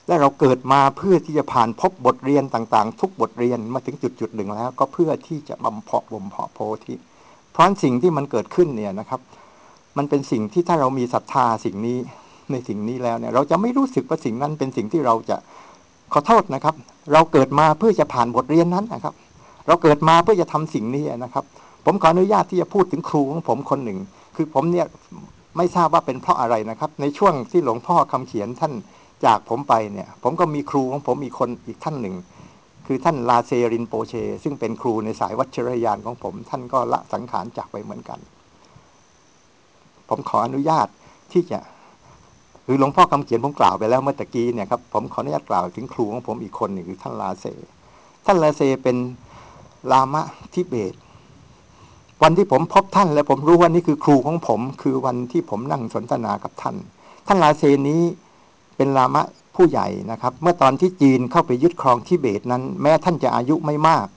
และเราเกิดมาเพื่อที่จะผ่านพบบทเรียนต่างๆ ทุกบทเรียนมาถึงจุดจุดหนึ่งแล้ว ก็เพื่อที่จะบำเพาะบ่มเพาะโพธิเพราะสิ่งที่มันเกิดขึ้นเนี่ยนะครับ มันเป็นสิ่งที่ถ้าเรามีศรัทธาสิ่งนี้ในสิ่งนี้แล้วเนี่ย เราจะไม่รู้สึกว่าสิ่งนั้นเป็นสิ่งที่เราจะขอโทษนะครับ เราเกิดมาเพื่อจะผ่านบทเรียนนั้นนะครับ เราเกิดมาเพื่อจะทำสิ่งนี้นะครับ ผมขออนุญาตที่จะพูดถึงครูของผมคนหนึ่ง คือผมเนี่ยไม่ทราบว่าเป็นเพราะอะไรนะครับ ในช่วงที่หลวงพ่อคำเขียนท่านจากผมไปเนี่ย ผมก็มีครูของผมอีกคนอีกท่านหนึ่ง คือท่านลาเซรินโปเช ซึ่งเป็นครูในสายวัชรยานของผม ท่านก็ละสังขารจากไปเหมือนกัน ผมขออนุญาตที่จะคือหลวงพ่อคำเขียนผมกล่าวไปแล้วเมื่อตะกี้เนี่ยครับผมขออนุญาตกล่าวถึงครูของผมอีกคนหนึ่งคือท่านลาเซท่านลาเซเป็นลามะทิเบต วันที่ผมพบท่านและผมรู้ว่านี่คือครูของผม คือวันที่ผมนั่งสนทนากับท่าน ท่านลาเซนี้เป็นลามะผู้ใหญ่นะครับ เมื่อตอนที่จีนเข้าไปยึดครองทิเบตนั้น แม้ท่านจะอายุไม่มาก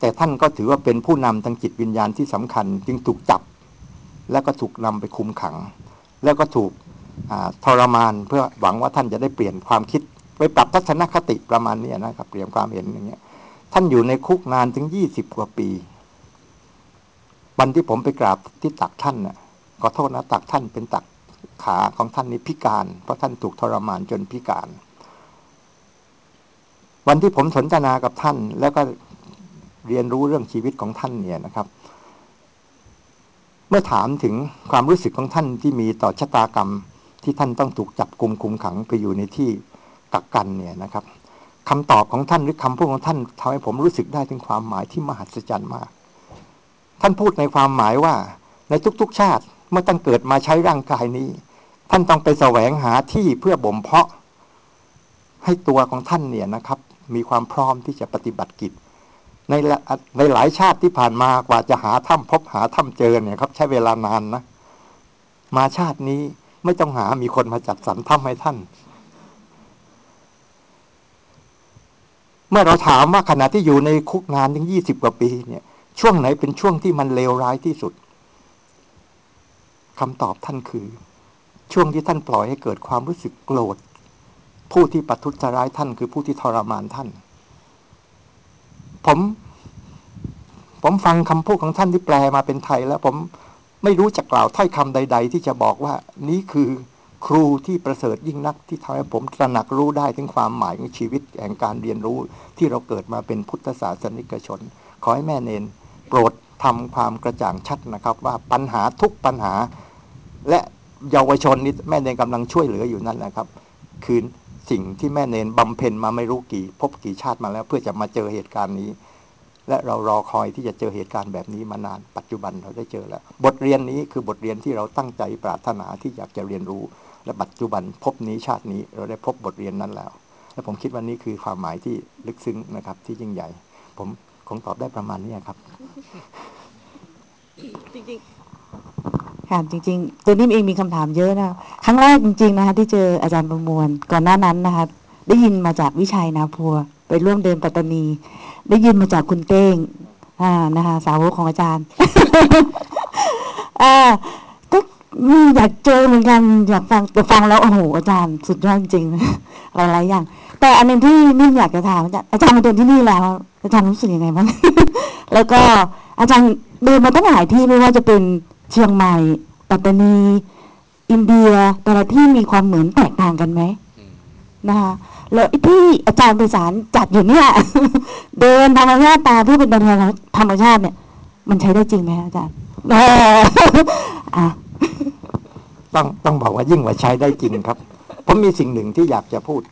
แต่ท่านก็ถือว่าเป็นผู้นำทางจิตวิญญาณที่สำคัญ จึงถูกจับ แล้วก็ถูกนำไปคุมขัง แล้วก็ถูกทรมานเพื่อหวังว่าท่านจะได้เปลี่ยนความคิด ไปปรับทัศนคติประมาณนี้นะครับเปลี่ยนความเห็นอย่างเงี้ยท่านอยู่ในคุกนานถึงยี่สิบกว่าปี วันที่ผมไปกราบที่ตักท่านน่ะขอโทษนะตักท่านเป็นตักขาของท่านนี่พิการ เพราะท่านถูกทรมานจนพิการ วันที่ผมสนทนากับท่านแล้วก็เรียนรู้เรื่องชีวิตของท่านเนี่ยนะครับ เมื่อถามถึงความรู้สึกของท่านที่มีต่อชะตากรรมที่ท่านต้องถูกจับกลุมคุมขังไปอยู่ในที่กักกันเนี่ยนะครับคำตอบของท่านหรือคำพูดของท่านทำให้ผมรู้สึกได้ถึงความหมายที่มหัศจรรย์มาก ท่านพูดในความหมายว่าในทุกๆชาติเมื่อท่านเกิดมาใช้ร่างกายนี้ ท่านต้องไปแสวงหาที่เพื่อบ่มเพาะ ให้ตัวของท่านเนี่ยนะครับ มีความพร้อมที่จะปฏิบัติกิจ ในในหลายชาติที่ผ่านมากว่าจะหาถ้ำพบหาถ้ำเจอเนี่ยครับ ใช้เวลานานนะมาชาตินี้ไม่ต้องหามีคนมาจัดสรรถ้ำให้ท่าน เมื่อเราถามว่าขณะที่อยู่ในคุกนานถึงยี่สิบกว่าปีเนี่ย ช่วงไหนเป็นช่วงที่มันเลวร้ายที่สุดคำตอบท่านคือ ช่วงที่ท่านปล่อยให้เกิดความรู้สึกโกรธ ผู้ที่ปัทุษร้ายท่านคือผู้ที่ทรมานท่าน ผม ผมฟังคำพูดของท่านที่แปลมาเป็นไทย แล้วผมไม่รู้จะกล่าวถ้อยคำใด ๆ ที่จะบอกว่านี้คือครูที่ประเสริฐยิ่งนักที่ทำให้ผมตระหนักรู้ได้ถึงความหมายของชีวิตแห่งการเรียนรู้ที่เราเกิดมาเป็นพุทธศาสนิกชน ขอให้แม่เนนโปรดทำความกระจ่างชัดนะครับ ว่าปัญหาทุกปัญหา และเยาวชนนี่แม่เนนกำลังช่วยเหลืออยู่นั่นแหละครับ คือ สิ่งที่แม่เนนบำเพ็ญมาไม่รู้กี่ พบกี่ชาติมาแล้ว เพื่อจะมาเจอเหตุการณ์นี้ และเรารอคอยที่จะเจอเหตุการณ์แบบนี้มานาน ปัจจุบันเราได้เจอแล้ว บทเรียนนี้คือบทเรียนที่เราตั้งใจปรารถนาที่อยากจะเรียนรู้ และปัจจุบันพบนี้ชาตินี้เราได้พบบทเรียนนั้นแล้ว และผมคิดว่านี่คือความหมายที่ลึกซึ้งนะครับ ที่ยิ่งใหญ่ ผมคงตอบได้ประมาณนี้ครับ จริง ค่ะจริง ๆ ตัวนิ่มเองมีคำถามเยอะนะครั้งแรกจริง ๆ นะคะที่เจออาจารย์ประมวลก่อนหน้านั้นนะคะได้ยินมาจากวิชัยนาพัวไปร่วมเดินปัตตานี ได้ยินมาจากคุณเต้งอ่านะคะสาวกของอาจารย์อ่าก็อยากเจอเหมือนกันอยากฟังแต่ฟังแล้วโอ้โหอาจารย์สุดยอดจริงหลายๆอย่าง แต่อันนึงที่นิ่มอยากจะถามอาจารย์อาจารย์มาเดินที่นี่แล้ว อาจารย์รู้สึกยังไงบ้างแล้วก็อาจารย์เดินมาตั้งหลายที่ไม่ว่าจะเป็น เชียงใหม่ ปัตตานี อินเดีย แต่ละที่มีความเหมือนแตกต่างกันไหมนะคะแล้วไอ้ที่อาจารย์ไปสารจัดอยู่เนี่ย เดินธรรมชาติตาเพื่อเป็นเดินธรรมชาติเนี่ย มันใช้ได้จริงไหมอาจารย์เอออะต้องต้องบอกว่ายิ่งกว่าใช้ได้จริงครับ ผมมีสิ่งหนึ่งที่อยากจะพูด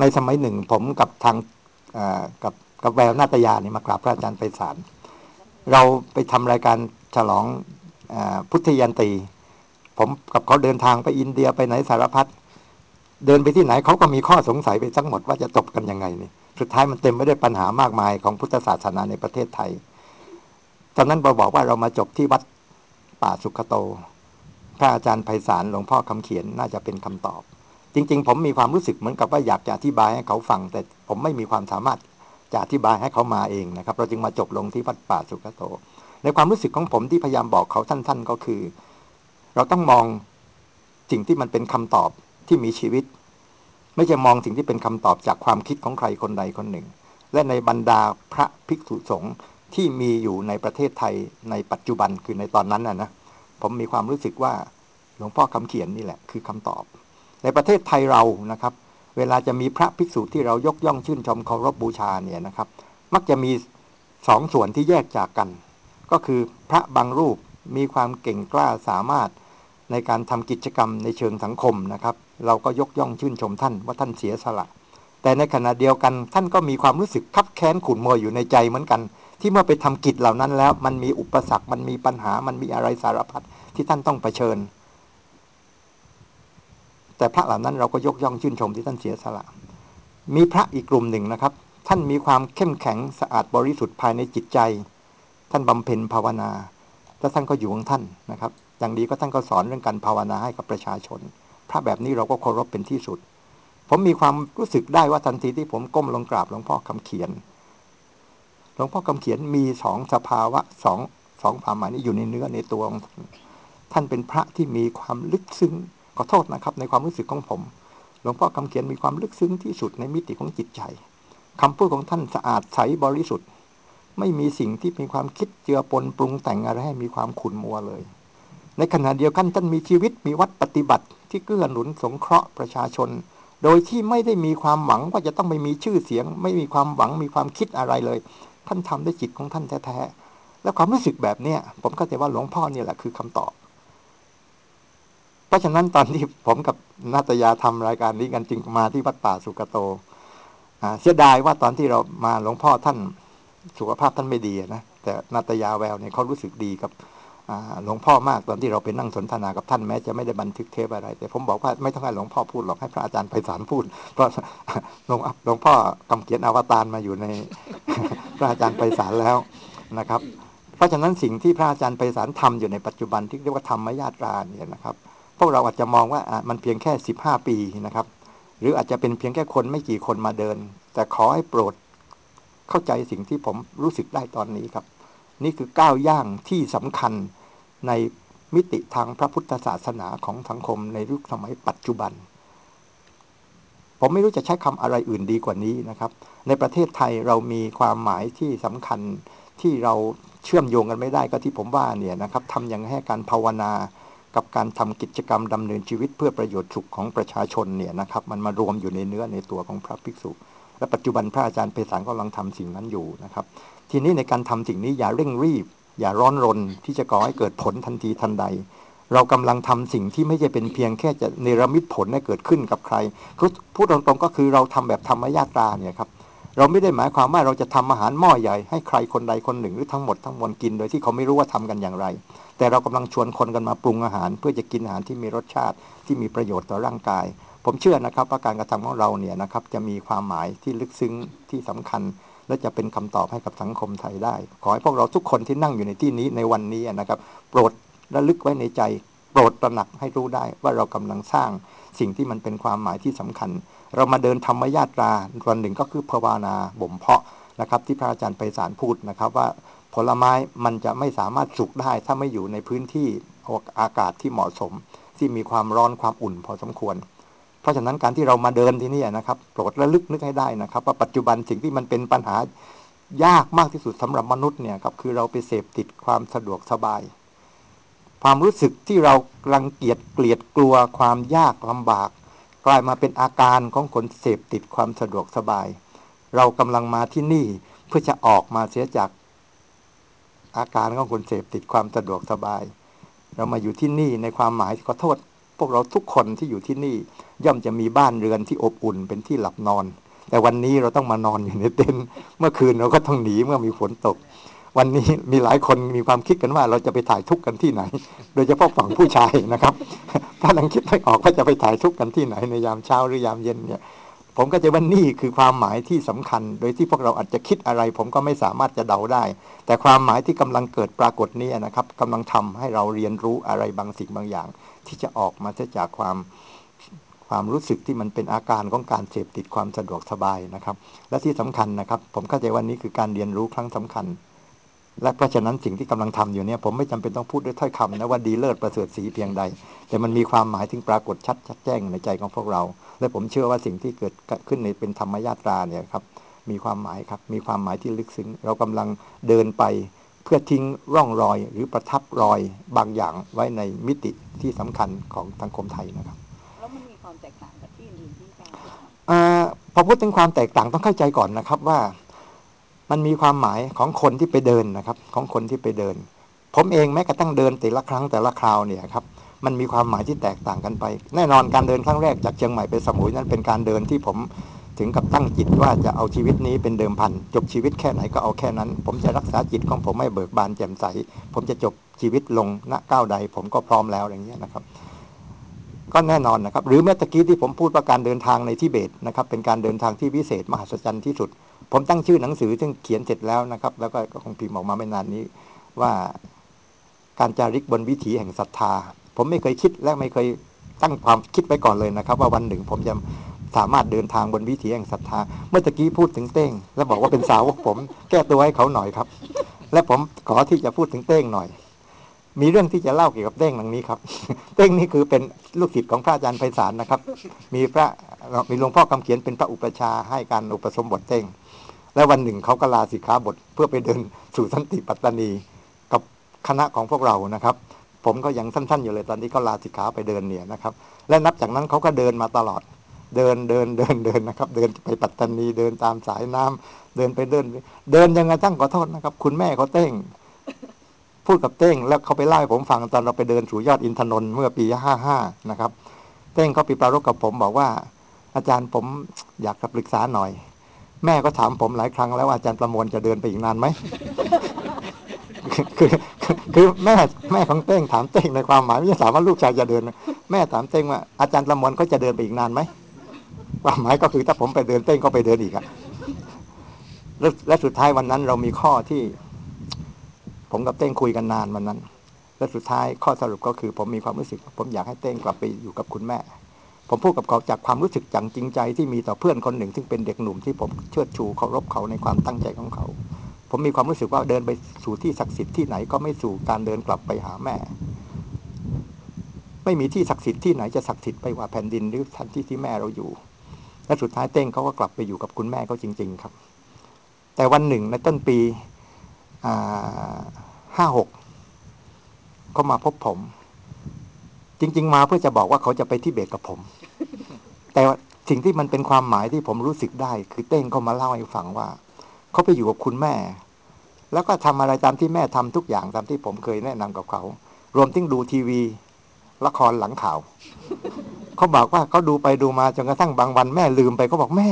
ในสมัยหนึ่ง ผมกับทางเอ่อกับกับแววนาตยาเนี่ยมากราบพระอาจารย์ไปศาล เราไปทำรายการฉลองอพุทธยันตี ผมกับเขาเดินทางไปอินเดียไปไหนสารพัดเดินไปที่ไหนเขาก็มีข้อสงสัยไปทั้งหมดว่าจะจบกันยังไงนี่สุดท้ายมันเต็มไปด้วยปัญหามากมายของพุทธศาสนาในประเทศไทยตอนนั้นเราบอกว่าเรามาจบที่วัดป่าสุขโต พระอาจารย์ไพศาลหลวงพ่อคำเขียนน่าจะเป็นคำตอบ จริง ๆ ผมมีความรู้สึกเหมือนกับว่าอยากจะอธิบายให้เขาฟัง แต่ผมไม่มีความสามารถ จะอธิบายให้เขามาเองนะครับ เราจึงมาจบลงที่วัดป่าสุขโต ในความรู้สึกของผมที่พยายามบอกเขาสั้น ๆ ก็คือ เราต้องมองสิ่งที่มันเป็นคำตอบที่มีชีวิต ไม่ใช่มองสิ่งที่เป็นคำตอบจากความคิดของใครคนใดคนหนึ่ง และในบรรดาพระภิกษุสงฆ์ที่มีอยู่ในประเทศไทยในปัจจุบันคือในตอนนั้นนะนะผมมีความรู้สึกว่าหลวงพ่อคำเขียนนี่แหละคือคำตอบ ในประเทศไทยเรานะครับ เวลาจะมีพระภิกษุที่เรายกย่องชื่นชมเคารพบูชาเนี่ยนะครับ มักจะมีสองส่วนที่แยกจากกัน ก็คือพระบางรูปมีความเก่งกล้าสามารถในการทำกิจกรรมในเชิงสังคมนะครับ เราก็ยกย่องชื่นชมท่านว่าท่านเสียสละ แต่ในขณะเดียวกันท่านก็มีความรู้สึกคับแค้นขุ่นมัวอยู่ในใจเหมือนกัน ที่เมื่อไปทำกิจเหล่านั้นแล้ว มันมีอุปสรรคมันมีปัญหามันมีอะไรสารพัดที่ท่านต้องเผชิญ แต่พระเหล่านั้นเราก็ยกย่องชื่นชมที่ท่านเสียสละ มีพระอีกกลุ่มหนึ่งนะครับ ท่านมีความเข้มแข็งสะอาดบริสุทธิ์ภายในจิตใจ ท่านบำเพ็ญภาวนา แล้วท่านก็อยู่ของท่านนะครับ อย่างดีก็ท่านก็สอนเรื่องการภาวนาให้กับประชาชน พระแบบนี้เราก็เคารพเป็นที่สุด ผมมีความรู้สึกได้ว่าทันทีที่ผมก้มลงกราบหลวงพ่อคำเขียน หลวงพ่อคำเขียนมีสองสภาวะสองสองความหมายนี้อยู่ในเนื้อในตัวของท่านท่านเป็นพระที่มีความลึกซึ้ง ขอโทษนะครับในความรู้สึกของผม หลวงพ่อคำเขียนมีความลึกซึ้งที่สุดในมิติของจิตใจคำพูดของท่านสะอาดใสบริสุทธิ์ ไม่มีสิ่งที่มีความคิดเจือปนปรุงแต่งอะไรให้มีความขุ่นมัวเลย ในขณะเดียวกันท่านมีชีวิตมีวัดปฏิบัติ ที่เกื้อหนุนสงเคราะห์ประชาชน โดยที่ไม่ได้มีความหวังว่าจะต้องไปมีชื่อเสียง ไม่มีความหวังมีความคิดอะไรเลย ท่านทำด้วยจิตของท่านแท้ๆแล้วความรู้สึกแบบเนี้ยผมก็จะว่าหลวงพ่อเนี่ยแหละคือคำตอบ ราะฉะนั้นตอนที่ผมกับนาตยาทำรายการนี้กันจึงมาที่วัดป่าสุกโตเสียดายว่าตอนที่เรามาหลวงพ่อท่านสุขภาพท่านไม่ดีนะแต่นาตยาแววเนี่ยเขารู้สึกดีกับหลวงพ่อมากตอนที่เราไปนั่งสนทนากับท่านแม้จะไม่ได้บันทึกเทปอะไร แต่ผมบอกว่าไม่ต้องให้หลวงพ่อพูดหรอกให้พระอาจารย์ไพศาลพูด เพราะหลวงหลวงพ่อกำเขียนอวตารมาอยู่ในพระอาจารย์ไพศาลแล้วนะครับ เพราะฉะนั้นสิ่งที่พระอาจารย์ไพศาลทำอยู่ในปัจจุบันที่เรียกว่าธรรมญาตราเนี่ยนะครับ พวกเราอาจจะมองว่ามันเพียงแค่ 15 ปีนะครับ หรืออาจจะเป็นเพียงแค่คนไม่กี่คนมาเดิน แต่ขอให้โปรดเข้าใจสิ่งที่ผมรู้สึกได้ตอนนี้ครับ นี่คือก้าวย่างที่สำคัญในมิติทางพระพุทธศาสนาของสังคมในยุคสมัยปัจจุบัน ผมไม่รู้จะใช้คำอะไรอื่นดีกว่านี้นะครับ ในประเทศไทยเรามีความหมายที่สำคัญที่เราเชื่อมโยงกันไม่ได้ก็ที่ผมว่าเนี่ยนะครับทำอย่างให้การภาวนา กับการทำกิจกรรมดำเนินชีวิตเพื่อประโยชน์สุขของประชาชนเนี่ยนะครับมันมารวมอยู่ในเนื้อในตัวของพระภิกษุ และปัจจุบันพระอาจารย์เปสารกำลังทำสิ่งนั้นอยู่นะครับ ทีนี้ในการทำสิ่งนี้อย่าเร่งรีบ อย่าร้อนรนที่จะก่อให้เกิดผลทันทีทันใด เรากำลังทำสิ่งที่ไม่ใช่เป็นเพียงแค่จะเนรมิตผลให้เกิดขึ้นกับใครคพูดตรงๆก็คือเราทำแบบธรรมญาตราเนี่ยครับเราไม่ได้หมายความว่าเราจะทำอาหารหม้อใหญ่ให้ใครคนใดคนหนึ่งหรือทั้งหมดทั้งมวลกิน โดยที่เขาไม่รู้ว่าทำกันอย่างไร แต่เรากำลังชวนคนกันมาปรุงอาหาร เพื่อจะกินอาหารที่มีรสชาติที่มีประโยชน์ต่อร่างกาย ผมเชื่อนะครับว่าการกระทำของเราเนี่ยนะครับจะมีความหมายที่ลึกซึ้งที่สำคัญ และจะเป็นคำตอบให้กับสังคมไทยได้ ขอให้พวกเราทุกคนที่นั่งอยู่ในที่นี้ในวันนี้นะครับ โปรดระลึกไว้ในใจ โปรดตระหนักให้รู้ได้ว่าเรากำลังสร้างสิ่งที่มันเป็นความหมายที่สำคัญ เรามาเดินธรรมญาตราวันหนึ่งก็คือภาวนาบ่มเพาะนะครับที่พระอาจารย์ไปสารพูดนะครับว่า ผลไม้มันจะไม่สามารถสุกได้ ถ้าไม่อยู่ในพื้นที่อากาศที่เหมาะสม ที่มีความร้อนความอุ่นพอสมควร เพราะฉะนั้นการที่เรามาเดินที่นี่นะครับโปรดระลึกนึกให้ได้นะครับ ว่าปัจจุบันสิ่งที่มันเป็นปัญหายากมากที่สุดสำหรับมนุษย์เนี่ยครับคือเราไปเสพติดความสะดวกสบาย ความรู้สึกที่เรารังเกียจเกลียดกลัวความยากลำบาก กลายมาเป็นอาการของคนเสพติดความสะดวกสบาย เรากำลังมาที่นี่เพื่อจะออกมาเสียจาก อาการของคนเสพติดความสะดวกสบาย เรามาอยู่ที่นี่ในความหมายขอโทษ พวกเราทุกคนที่อยู่ที่นี่ ย่อมจะมีบ้านเรือนที่อบอุ่นเป็นที่หลับนอน แต่วันนี้เราต้องมานอนอยู่ในเต็นท์เมื่อคืนเราก็ต้องหนีเมื่อมีฝนตก วันนี้มีหลายคนมีความคิดกันว่าเราจะไปถ่ายทุกข์กันที่ไหน โดยเฉพาะฝั่งผู้ชายนะครับถ้าลังคิดไม่ออกว่าจะไปถ่ายทุกข์กันที่ไหนในยามเช้าหรือยามเย็นเนี่ย ผมก็จะว่านี่คือความหมายที่สำคัญ โดยที่พวกเราอาจจะคิดอะไร ผมก็ไม่สามารถจะเดาได้ แต่ความหมายที่กำลังเกิดปรากฏนี้นะครับกำลังทำให้เราเรียนรู้อะไรบางสิ่งบางอย่าง ที่จะออกมาจากความความรู้สึกที่มันเป็นอาการของการเสพติดความสะดวกสบายนะครับ และที่สำคัญนะครับ ผมเข้าใจว่านี้คือการเรียนรู้ครั้งสำคัญ และเพราะฉะนั้นสิ่งที่กำลังทำอยู่เนี่ยผมไม่จำเป็นต้องพูดด้วยถ้อยคำนะว่าดีเลิศประเสริฐสีเพียงใด แต่มันมีความหมายถึงปรากฏชัดชัดแจ้งในใจของพวกเรา และผมเชื่อว่าสิ่งที่เกิดขึ้นในเป็นธรรมญาตราเนี่ยครับมีความหมายครับมีความหมายที่ลึกซึ้งเรากำลังเดินไปเพื่อทิ้งร่องรอยหรือประทับรอยบางอย่างไว้ในมิติที่สำคัญของสังคมไทยนะครับแล้วมันมีความแตกต่างกับที่อื่นที่อาจารย์อาพอพูดถึงความแตกต่างต้องเข้าใจก่อนนะครับว่ามันมีความหมายของคนที่ไปเดินนะครับ ของคนที่ไปเดิน ผมเองแม้กระทั่งเดินแต่ละครั้งแต่ละคราวเนี่ยครับ มันมีความหมายที่แตกต่างกันไป แน่นอนการเดินครั้งแรกจากเชียงใหม่ไปสมุยนั้นเป็นการเดินที่ผมถึงกับตั้งจิตว่าจะเอาชีวิตนี้เป็นเดิมพันจบชีวิตแค่ไหนก็เอาแค่นั้น ผมจะรักษาจิตของผมให้เบิกบานแจ่มใส ผมจะจบชีวิตลงณก้าวใด ผมก็พร้อมแล้วอย่างเงี้ยนะครับ ก็แน่นอนนะครับ หรือเมื่อตะกี้ที่ผมพูดว่าการเดินทางในทิเบตนะครับ เป็นการเดินทางที่วิเศษมหัศจรรย์ที่สุด ผมตั้งชื่อหนังสือซึ่งเขียนเสร็จแล้วนะครับ แล้วก็คงพิมพ์ออกมาไม่นานนี้ว่าการจาริกบนวิถีแห่งศรัทธา ผมไม่เคยคิดและไม่เคยตั้งความคิดไว้ก่อนเลยนะครับ ว่าวันหนึ่งผมจะสามารถเดินทางบนวิถีแห่งศรัทธา เมื่อตะกี้พูดถึงเต้ง แล้วบอกว่าเป็นสาวกผม แก้ตัวให้เขาหน่อยครับ และผมขอที่จะพูดถึงเต้งหน่อย มีเรื่องที่จะเล่าเกี่ยวกับเต้งดังนี้ครับ เต้งนี่คือเป็นลูกศิษย์ของพระอาจารย์ไพศาลนะครับ มีพระมีหลวงพ่อคำเขียนเป็นพระอุปชาให้การอุปสมบทเต้ง แล้ววันหนึ่งเขาก็ลาสิกขาบทเพื่อไปเดินสู่สันติปัตตานี กับคณะของพวกเรานะครับ ผมก็ยังสั้นๆอยู่เลยตอนที่เขาลาสิกขาไปเดินเนี่ยนะครับ และนับจากนั้นเขาก็เดินมาตลอด เดินเดินเดินเดินนะครับ เดินไปปัตตานีเดินตามสายน้ำเดินไปเดิน เดินยังไงตั้งขอโทษนะครับ คุณแม่เขาเต้ง พูดกับเต้ง แล้วเขาไปเล่าให้ผมฟังตอนเราไปเดินสู่ยอดอินทนนท์เมื่อปีห้าห้านะครับ เต้งเขาปีปรารบกับผมบอกว่า อาจารย์ผมอยากปรึกษาหน่อย แม่ก็ถามผมหลายครั้งแล้วว่าอาจารย์ประมวลจะเดินไปอีกนานไหมคือ คือแม่แม่ของเต้งถามเต้งในความหมายไม่ใช่ถามว่าลูกชายจะเดิน แม่ถามเต้งว่าอาจารย์ประมวลเขาจะเดินไปอีกนานไหมความหมายก็คือถ้าผมไปเดินเต้งก็ไปเดินอีกอะแลและสุดท้ายวันนั้นเรามีข้อที่ ผมกับเต้งคุยกันนานวันนั้น และสุดท้ายข้อสรุปก็คือ ผมมีความรู้สึก ผมอยากให้เต้งกลับไปอยู่กับคุณแม่ ผมพูดกับเขาจากความรู้สึกจังจริงใจที่มีต่อเพื่อนคนหนึ่ง ซึ่งเป็นเด็กหนุ่มที่ผมเชิดชูเคารพเขาในความตั้งใจของเขา ผมมีความรู้สึกว่าเดินไปสู่ที่ศักดิ์สิทธิ์ที่ไหนก็ไม่สู่การเดินกลับไปหาแม่ ไม่มีที่ศักดิ์สิทธิ์ที่ไหนจะศักดิ์สิทธิ์ไปกว่าแผ่นดินหรือทันที่ที่แม่เราอยู่ และสุดท้ายเต้งเขาก็กลับไปอยู่กับคุณแม่เขาจริง ๆ ครับ แต่วันหนึ่งในต้นปีห้าหกเขามาพบผม จริง ๆ มาเพื่อจะบอกว่าเขาจะไปที่เบตกับผม แต่สิ่งที่มันเป็นความหมายที่ผมรู้สึกได้ คือเต้งเขามาเล่าให้ฟังว่า เขาไปอยู่กับคุณแม่ แล้วก็ทำอะไรตามที่แม่ทำทุกอย่างตามที่ผมเคยแนะนำกับเขา รวมทั้งดูทีวี ละครหลังข่าว เขาบอกว่าเขาดูไปดูมาจนกระทั่งบางวันแม่ลืมไปเขาบอกแม่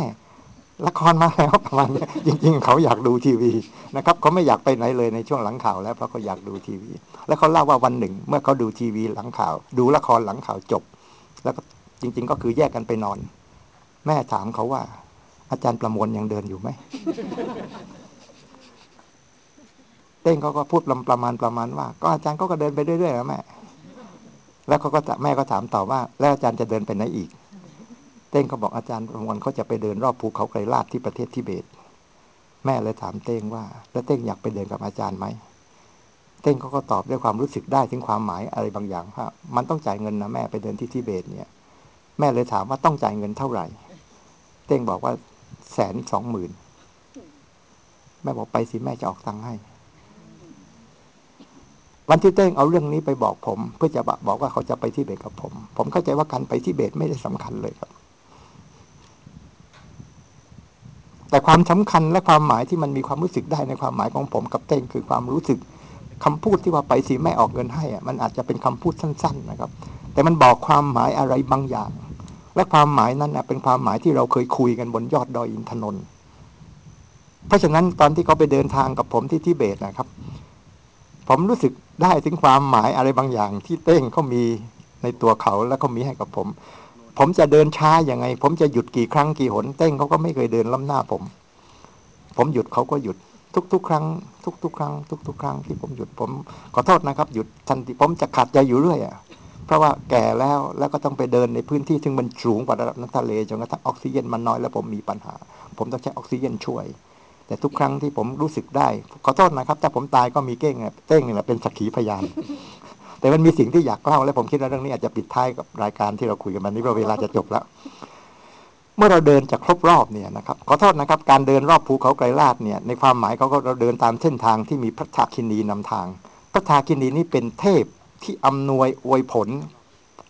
ละครมาแล้วประมาณนี้จริง ๆ เขาอยากดูทีวีนะครับเขาไม่อยากไปไหนเลยในช่วงหลังข่าวแล้วเพราะเขาอยากดูทีวี แล้วเขาเล่าว่าวันหนึ่ง เมื่อเขาดูทีวีหลังข่าว ดูละครหลังข่าวจบ แล้วก็จริง ๆ ก็คือแยกกันไปนอน แม่ถามเขาว่า อาจารย์ประมวลยังเดินอยู่ไหม เต้งเขาก็พูดประมาณประมาณว่า ก็อาจารย์ก็เดินไปเรื่อยๆแล้วแม่ แล้วเขาก็แม่ก็ถามต่อว่า แล้วอาจารย์จะเดินไปไหนอีก เต้งก็บอกอาจารย์ประมวลเขาจะไปเดินรอบภูเขาไกรลาดที่ประเทศทิเบต แม่เลยถามเต้งว่า แล้วเต้งอยากไปเดินกับอาจารย์ไหม เต้งเขาก็ตอบด้วยความรู้สึกได้ถึงความหมายอะไรบางอย่างว่ามันต้องจ่ายเงินนะแม่ไปเดินที่ทิเบตเนี่ย แม่เลยถามว่าต้องจ่ายเงินเท่าไหร่ เต้งบอกว่า แสนสองหมื่นแม่บอกไปสิแม่จะออกตังค์ให้ วันที่เต้งเอาเรื่องนี้ไปบอกผม เพื่อจะบอกว่าเขาจะไปที่เบตกับผม ผมเข้าใจว่าการไปที่เบตไม่ได้สำคัญเลยครับ แต่ความสำคัญและความหมายที่มันมีความรู้สึกได้ในความหมายของผมกับเต้งคือความรู้สึกคำพูดที่ว่าไปสิแม่ออกเงินให้อะมันอาจจะเป็นคำพูดสั้น ๆ นะครับ แต่มันบอกความหมายอะไรบางอย่าง และความหมายนั้นเป็นความหมายที่เราเคยคุยกันบนยอดดอยอินทนนท์เพราะฉะนั้นตอนที่เขาไปเดินทางกับผมที่ทิเบตนะครับ ผมรู้สึกได้ถึงความหมายอะไรบางอย่าง ที่เต้งเขามีในตัวเขาและเขามีให้กับผม ผมจะเดินช้าอย่างไง ผมจะหยุดกี่ครั้งกี่หน เต้งเขาก็ไม่เคยเดินล้ำหน้าผม ผมหยุดเขาก็หยุดทุกๆ ครั้ง ทุกๆ ครั้ง ทุกๆ ครั้งที่ผมหยุดผมขอโทษนะครับ หยุดทันทีผมจะขัดใจอยู่เรื่อยอะ เพราะว่าแก่แล้วแล้วก็ต้องไปเดินในพื้นที่ซึ่งมันสูงกว่าระดับน้ำทะเลจนกระทั่งออกซิเจนมันน้อยแล้วผมมีปัญหา ผมต้องใช้ออกซิเจนช่วย แต่ทุกครั้งที่ผมรู้สึกได้ขอโทษนะครับ ถ้าผมตายก็มีเก้งเนี่ยเต้งนี่แหละเป็นสักขีพยานแต่มันมีสิ่งที่อยากเล่าและผมคิดว่าเรื่องนี้อาจจะปิดท้ายกับรายการที่เราคุยกันวันนี้เพราะเวลาจะจบแล้ว เมื่อเราเดินจากครบรอบเนี่ยนะครับขอโทษนะครับ การเดินรอบภูเขาไกรลาดเนี่ยในความหมายเขาก็เราเดินตามเส้นทางที่มีพระทาคินีนำทาง พระทาคินีนี่เป็นเทพ ที่อำนวยอวยผล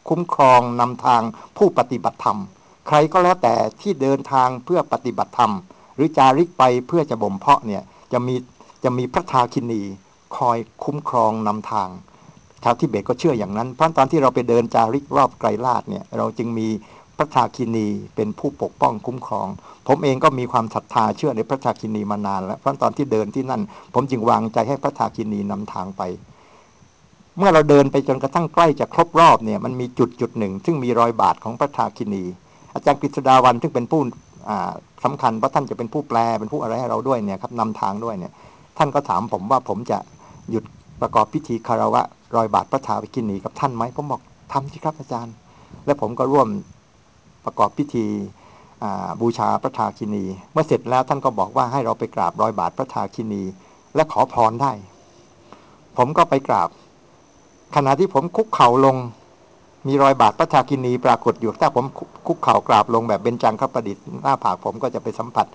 คุ้มครองนำทางผู้ปฏิบัติธรรม ใครก็แล้วแต่ที่เดินทางเพื่อปฏิบัติธรรม หรือจาริกไปเพื่อจะบ่มเพาะเนี่ยจะมีจะมีพระทาคินีคอยคุ้มครองนำทางชาวทิเบตก็เชื่ออย่างนั้น เพราะตอนที่เราไปเดินจาริกรอบไกรลาดเนี่ยเราจึงมีพระทาคินีเป็นผู้ปกป้องคุ้มครอง ผมเองก็มีความศรัทธาเชื่อในพระทาคินีมานานแล้วเพราะตอนที่เดินที่นั่น ผมจึงวางใจให้พระทาคินีนำทางไป เมื่อเราเดินไปจนกระทั่งใกล้จะครบรอบเนี่ยมันมีจุดจุดหนึ่ง ซึ่งมีรอยบาทของพระทาคินี อาจารย์กฤษดาวันซึ่งเป็นผู้สำคัญเพราะท่านจะเป็นผู้แปลเป็นผู้อะไรให้เราด้วยเนี่ยครับนำทางด้วยเนี่ยท่านก็ถามผมว่าผมจะหยุดประกอบพิธีคารวะรอยบาทพระทาคินีกับท่านไหมผมบอกทำสิครับอาจารย์ และผมก็ร่วมประกอบพิธีบูชาพระทาคินี เมื่อเสร็จแล้วท่านก็บอกว่าให้เราไปกราบรอยบาทพระทาคินี และขอพรได้ ผมก็ไปกราบ ขณะที่ผมคุกเข่าลง มีรอยบาดพระทากินีปรากฏอยู่ ถ้าผมคุกเข่ากราบลงแบบเบญจังคประดิษฐ์หน้าผากผมก็จะไปสัมผัส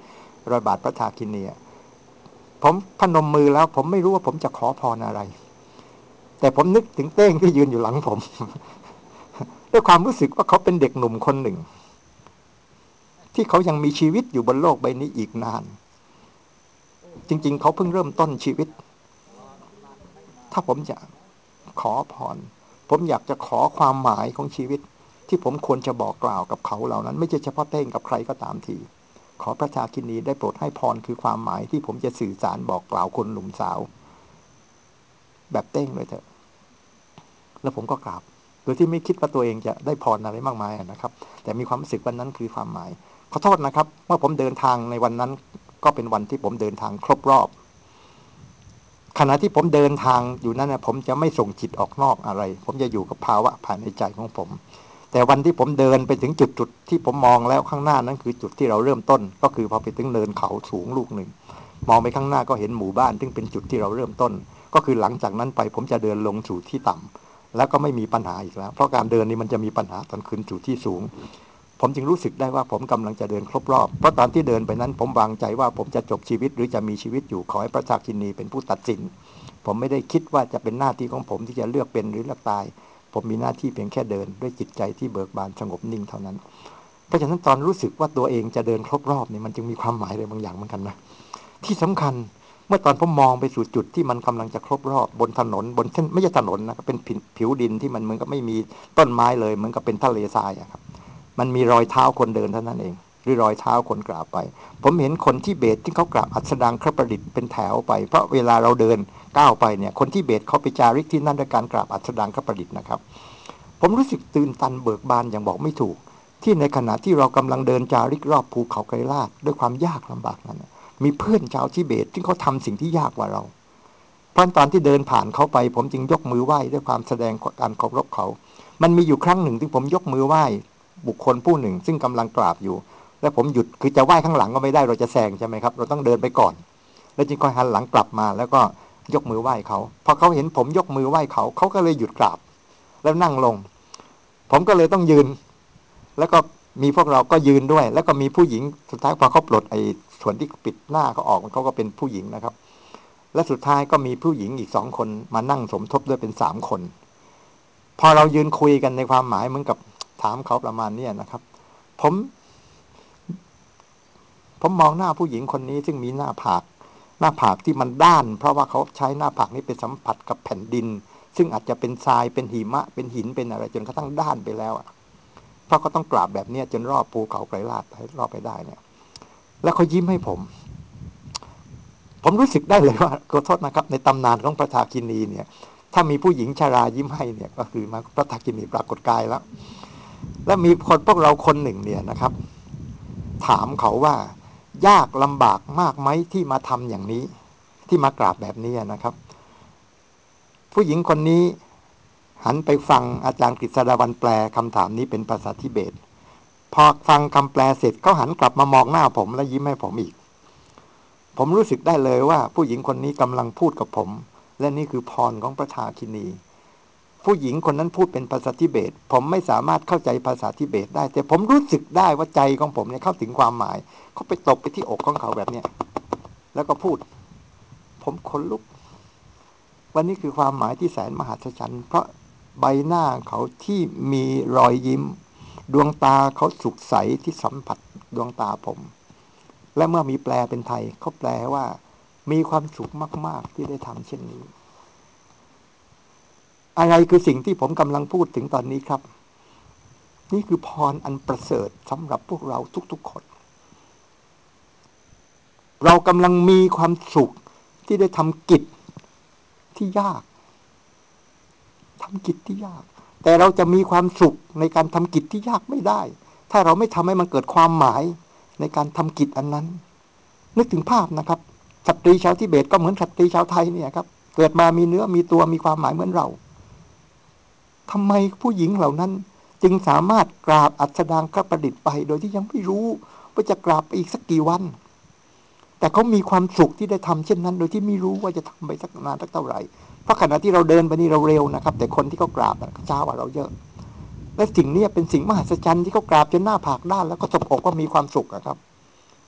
รอยบาดพระทากินีผมพนมมือแล้ว ผมไม่รู้ว่าผมจะขอพรอะไร แต่ผมนึกถึงเต้งที่ยืนอยู่หลังผม ด้วยความรู้สึกว่าเขาเป็นเด็กหนุ่มคนหนึ่ง ที่เขายังมีชีวิตอยู่บนโลกใบนี้อีกนาน จริง ๆ เขาเพิ่งเริ่มต้นชีวิต ถ้าผมจะ ขอพร ผมอยากจะขอความหมายของชีวิต ที่ผมควรจะบอกกล่าวกับเขาเหล่านั้น ไม่ใช่เฉพาะเต้งกับใครก็ตามที ขอพระชาคินีได้โปรดให้พรคือความหมายที่ผมจะสื่อสารบอกกล่าวคนหนุ่มสาว แบบเต้งเลยเถอะ แล้วผมก็กราบโดยที่ไม่คิดว่าตัวเองจะได้พรอะไรมากมายนะครับ แต่มีความรู้สึกวันนั้นคือความหมาย ขอโทษนะครับเมื่อผมเดินทางในวันนั้นก็เป็นวันที่ผมเดินทางครบรอบ ขณะที่ผมเดินทางอยู่นั้นนะผมจะไม่ส่งจิตออกนอกอะไร ผมจะอยู่กับภาวะภายในใจของผม แต่วันที่ผมเดินไปถึงจุดจุดที่ผมมองแล้วข้างหน้านั้นคือจุดที่เราเริ่มต้น ก็คือพอไปถึงเนินเขาสูงลูกหนึ่ง มองไปข้างหน้าก็เห็นหมู่บ้าน ซึ่งเป็นจุดที่เราเริ่มต้น ก็คือหลังจากนั้นไปผมจะเดินลงสู่ที่ต่ำแล้วก็ไม่มีปัญหาอีกแล้ว เพราะการเดินนี้มันจะมีปัญหาตอนขึ้นสู่ที่สูง ผมจึงรู้สึกได้ว่าผมกำลังจะเดินครบรอบ เพราะตอนที่เดินไปนั้น ผมวางใจว่าผมจะจบชีวิตหรือจะมีชีวิตอยู่ขอให้พระชาคินีเป็นผู้ตัดสิน ผมไม่ได้คิดว่าจะเป็นหน้าที่ของผมที่จะเลือกเป็นหรือเลือกตาย ผมมีหน้าที่เพียงแค่เดินด้วยจิตใจที่เบิกบานสงบนิ่งเท่านั้น เพราะฉะนั้นตอนรู้สึกว่าตัวเองจะเดินครบรอบนี่มันจึงมีความหมายอะไรบางอย่างเหมือนกันนะที่สำคัญเมื่อตอนผมมองไปสู่จุดที่มันกำลังจะครบรอบบนถนนบนเส้นไม่ใช่ถนนนะครับเป็นผิวดินที่มันเหมือนกับไม่มีต้นไม้เลยเหมือนกับเป็นทะเลทรายอะครับ มันมีรอยเท้าคนเดินเท่านั้นเอง หรือรอยเท้าคนกราบไป ผมเห็นคนที่เบตที่เขากราบอัสดางครประดิษฐ์เป็นแถวไป เพราะเวลาเราเดินก้าวไปเนี่ยคนที่เบตเขาไปจาริกที่นั่นด้วยการกราบอัสดางครประดิษฐ์นะครับ ผมรู้สึกตื่นตันเบิกบานอย่างบอกไม่ถูก ที่ในขณะที่เรากำลังเดินจาริกรอบภูเขาไกรลาดด้วยความยากลำบากนั้นมีเพื่อนชาวทิเบตที่เขาทำสิ่งที่ยากกว่าเราพราะตอนที่เดินผ่านเขาไป ผมจึงยกมือไหว้ด้วยความแสดงการเคารพเขา มันมีอยู่ครั้งหนึ่งที่ผมยกมือไหว้ บุคคลผู้หนึ่ง ซึ่งกำลังกราบอยู่ แล้วผมหยุดคือจะไหว้ข้างหลังก็ไม่ได้เราจะแซงใช่ไหมครับ เราต้องเดินไปก่อน แล้วจึงค่อยหันหลังกลับมา แล้วก็ยกมือไหว้เขาพอเขาเห็นผมยกมือไหว้เขาเขาก็เลยหยุดกราบ แล้วนั่งลง ผมก็เลยต้องยืน แล้วก็มีพวกเราก็ยืนด้วย แล้วก็มีผู้หญิงสุดท้ายพอเขาปลดไอ้ส่วนที่ปิดหน้าเขาออกเขาก็เป็นผู้หญิงนะครับ และสุดท้ายก็มีผู้หญิงอีกสองคนมานั่งสมทบด้วยเป็นสามคน พอเรายืนคุยกันในความหมายเหมือนกับ ถามเขาประมาณนี้นะครับ ผม ผมมองหน้าผู้หญิงคนนี้ซึ่งมีหน้าผาก หน้าผากที่มันด้าน เพราะว่าเขาใช้หน้าผากนี้ไปสัมผัสกับแผ่นดิน ซึ่งอาจจะเป็นทรายเป็นหิมะ เป็นหินเป็นอะไรจนกระทั่งด้านไปแล้วเพราะเขาต้องกราบแบบนี้จนรอบภูเขาไกรลาดรอบไปได้เนี่ย แล้วเขายิ้มให้ผม ผมรู้สึกได้เลยว่าขอโทษนะครับ ในตำนานของพระทากินีเนี่ยถ้ามีผู้หญิงชารายิ้มให้เนี่ยก็คือมาพระทากินีปรากฏกายแล้ว และมีคนพวกเราคนหนึ่งเนี่ยนะครับ ถามเขาว่ายากลำบากมากไหมที่มาทำอย่างนี้ ที่มากราบแบบนี้นะครับ ผู้หญิงคนนี้หันไปฟังอาจารย์กฤษดาวันแปลคำถามนี้เป็นภาษาทิเบต พอฟังคำแปลเสร็จเขาหันกลับมามองหน้าผมและยิ้มให้ผมอีก ผมรู้สึกได้เลยว่าผู้หญิงคนนี้กำลังพูดกับผม และนี่คือพรของพระทาคินี ผู้หญิงคนนั้นพูดเป็นภาษาทิเบต ผมไม่สามารถเข้าใจภาษาทิเบตได้ แต่ผมรู้สึกได้ว่าใจของผมเนี่ยเข้าถึงความหมายเขาไปตบไปที่อกของเขาแบบเนี้ยแล้วก็พูด ผมขนลุก วันนี้คือความหมายที่แสนมหัศจรรย์เพราะใบหน้าเขาที่มีรอยยิ้ม ดวงตาเขาสุขใสที่สัมผัสดวงตาผม และเมื่อมีแปลเป็นไทยเขาแปลว่า มีความสุขมาก ๆ ที่ได้ทำเช่นนี้ อะไรคือสิ่งที่ผมกำลังพูดถึงตอนนี้ครับ นี่คือพรอันประเสริฐสำหรับพวกเราทุกๆคน เรากำลังมีความสุขที่ได้ทำกิจที่ยากทำกิจที่ยาก แต่เราจะมีความสุขในการทำกิจที่ยากไม่ได้ ถ้าเราไม่ทำให้มันเกิดความหมายในการทำกิจอันนั้น นึกถึงภาพนะครับสตรีชาวทิเบตก็เหมือนสตรีชาวไทยเนี่ยครับ เกิดมามีเนื้อมีตัวมีความหมายเหมือนเรา ทำไมผู้หญิงเหล่านั้น จึงสามารถกราบอัศดางคประดิษฐ์ไป โดยที่ยังไม่รู้ว่าจะกราบไปอีกสักกี่วัน แต่เขามีความสุขที่ได้ทำเช่นนั้น โดยที่ไม่รู้ว่าจะทำไปสักนานสักเท่าไหร่เพราะขณะที่เราเดินไปนี่เราเร็วนะครับ แต่คนที่เขากราบเช้ากว่าเราเยอะ และสิ่งนี้เป็นสิ่งมหัศจรรย์ที่เขากราบจนหน้าผากด้านแล้วก็สบอกว่ามีความสุขอะครับ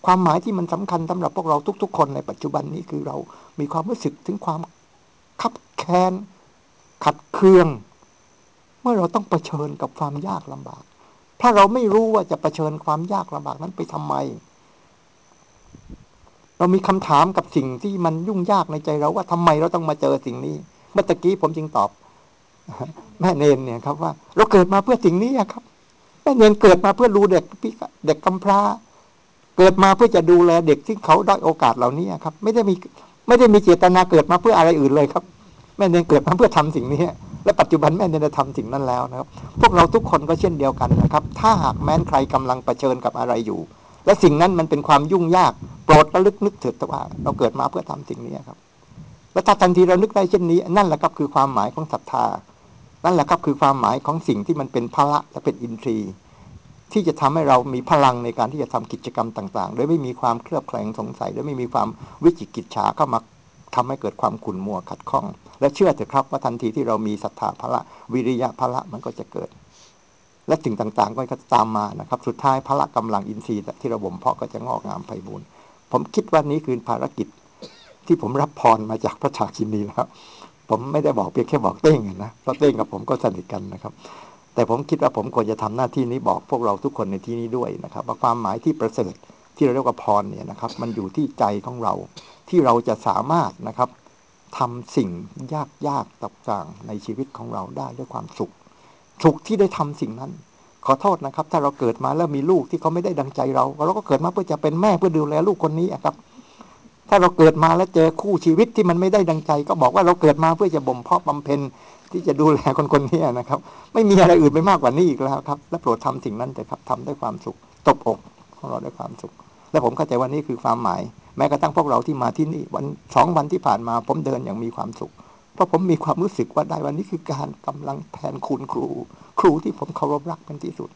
ความหมายที่มันสำคัญสำหรับพวกเราทุก ๆ คนในปัจจุบันนี้คือเรามีความรู้สึกถึงความคับแค้นขัดเคือง เมื่อเราต้องเผชิญกับความยากลำบาก ถ้าเราไม่รู้ว่าจะะเผชิญความยากลำบากนั้นไปทำไม เรามีคำถามกับสิ่งที่มันยุ่งยากในใจเราว่าทำไมเราต้องมาเจอสิ่งนี้ เมื่อกี้ผมจึงตอบ แม่เนนเนี่ยครับว่า เราเกิดมาเพื่อสิ่งนี้ครับแม่เนนเกิดมาเพื่อดูเด็กพี่เด็กกำพร้า เกิดมาเพื่อจะดูแลเด็กที่เขาได้อยโอกาสเหล่านี้ครับ ไม่ได้มีไม่ได้มีเจตนาเกิดมาเพื่ออะไรอื่นเลยครับ แม่เนนเกิดมาเพื่อทำสิ่งนี้ และปัจจุบันแม่เนนได้ทำสิ่งนั้นแล้วนะครับ พวกเราทุกคนก็เช่นเดียวกันนะครับ ถ้าหากแม้นใครกำลังเผชิญกับอะไรอยู่ และสิ่งนั้นมันเป็นความยุ่งยากโปรดระลึกนึกถิดว่า เราเกิดมาเพื่อทำสิ่งนี้ครับและถ้าทันทีเรานึกได้เช่นนี้ นั่นแหละครับคือความหมายของศรัทธา นั่นแหละครับคือความหมายของสิ่งที่มันเป็นพละและเป็นอินทรีย์ ที่จะทำให้เรามีพลังในการที่จะทำกิจกรรมต่างๆ โดยไม่มีความเคลือบแคลงสงสัยโดยไม่มีความวิจิกิจฉาเข้ามา ทำให้เกิดความขุ่นมัวขัดข้อง และเชื่อเถอะครับว่าทันทีที่เรามีศรัทธาพละวิริยะพละมันก็จะเกิด และสิ่งต่างๆ ก็จะตามมานะครับ สุดท้ายพละกำลังอินทรีย์ที่ระบ่มเพาะก็จะงอกงามไพบูรณ์ผมคิดว่านี้คือภารกิจที่ผมรับพรมาจากพระชาคินีแล้วผมไม่ได้บอกเพียงแค่บอกเต้งนะเพราะเต้งกับผมก็สนิทกันนะครับ แต่ผมคิดว่าผมควรจะทำหน้าที่นี้บอกพวกเราทุกคนในที่นี้ด้วยนะครับ ว่าความหมายที่ประเสริฐที่เราเรียกว่าพรเนี่ยนะครับ มันอยู่ที่ใจของเรา ที่เราจะสามารถนะครับทำสิ่งยากๆต่างๆในชีวิตของเราได้ด้วยความสุข สุขที่ได้ทำสิ่งนั้น ขอโทษนะครับ ถ้าเราเกิดมาแล้วมีลูกที่เขาไม่ได้ดังใจเรา เราก็เกิดมาเพื่อจะเป็นแม่เพื่อดูแลลูกคนนี้ครับ ถ้าเราเกิดมาแล้วเจอคู่ชีวิตที่มันไม่ได้ดังใจ ก็บอกว่าเราเกิดมาเพื่อจะบ่มเพาะบำเพ็ญที่จะดูแลคนคนนี้นะครับ ไม่มีอะไรอื่นไปมากกว่านี้อีกแล้วครับ และโปรดทำสิ่งนั้นแต่ครับทำด้วยความสุข ตบอกของเราด้วยความสุข และผมเข้าใจว่านี่คือความหมาย แม้กระทั่งพวกเราที่มาที่นี่วันสองวันที่ผ่านมา ผมเดินอย่างมีความสุข เพราะผมมีความรู้สึกว่าได้วันนี้คือการกำลังแทนคุณครู ครูที่ผมเคารพรักเป็นที่สุด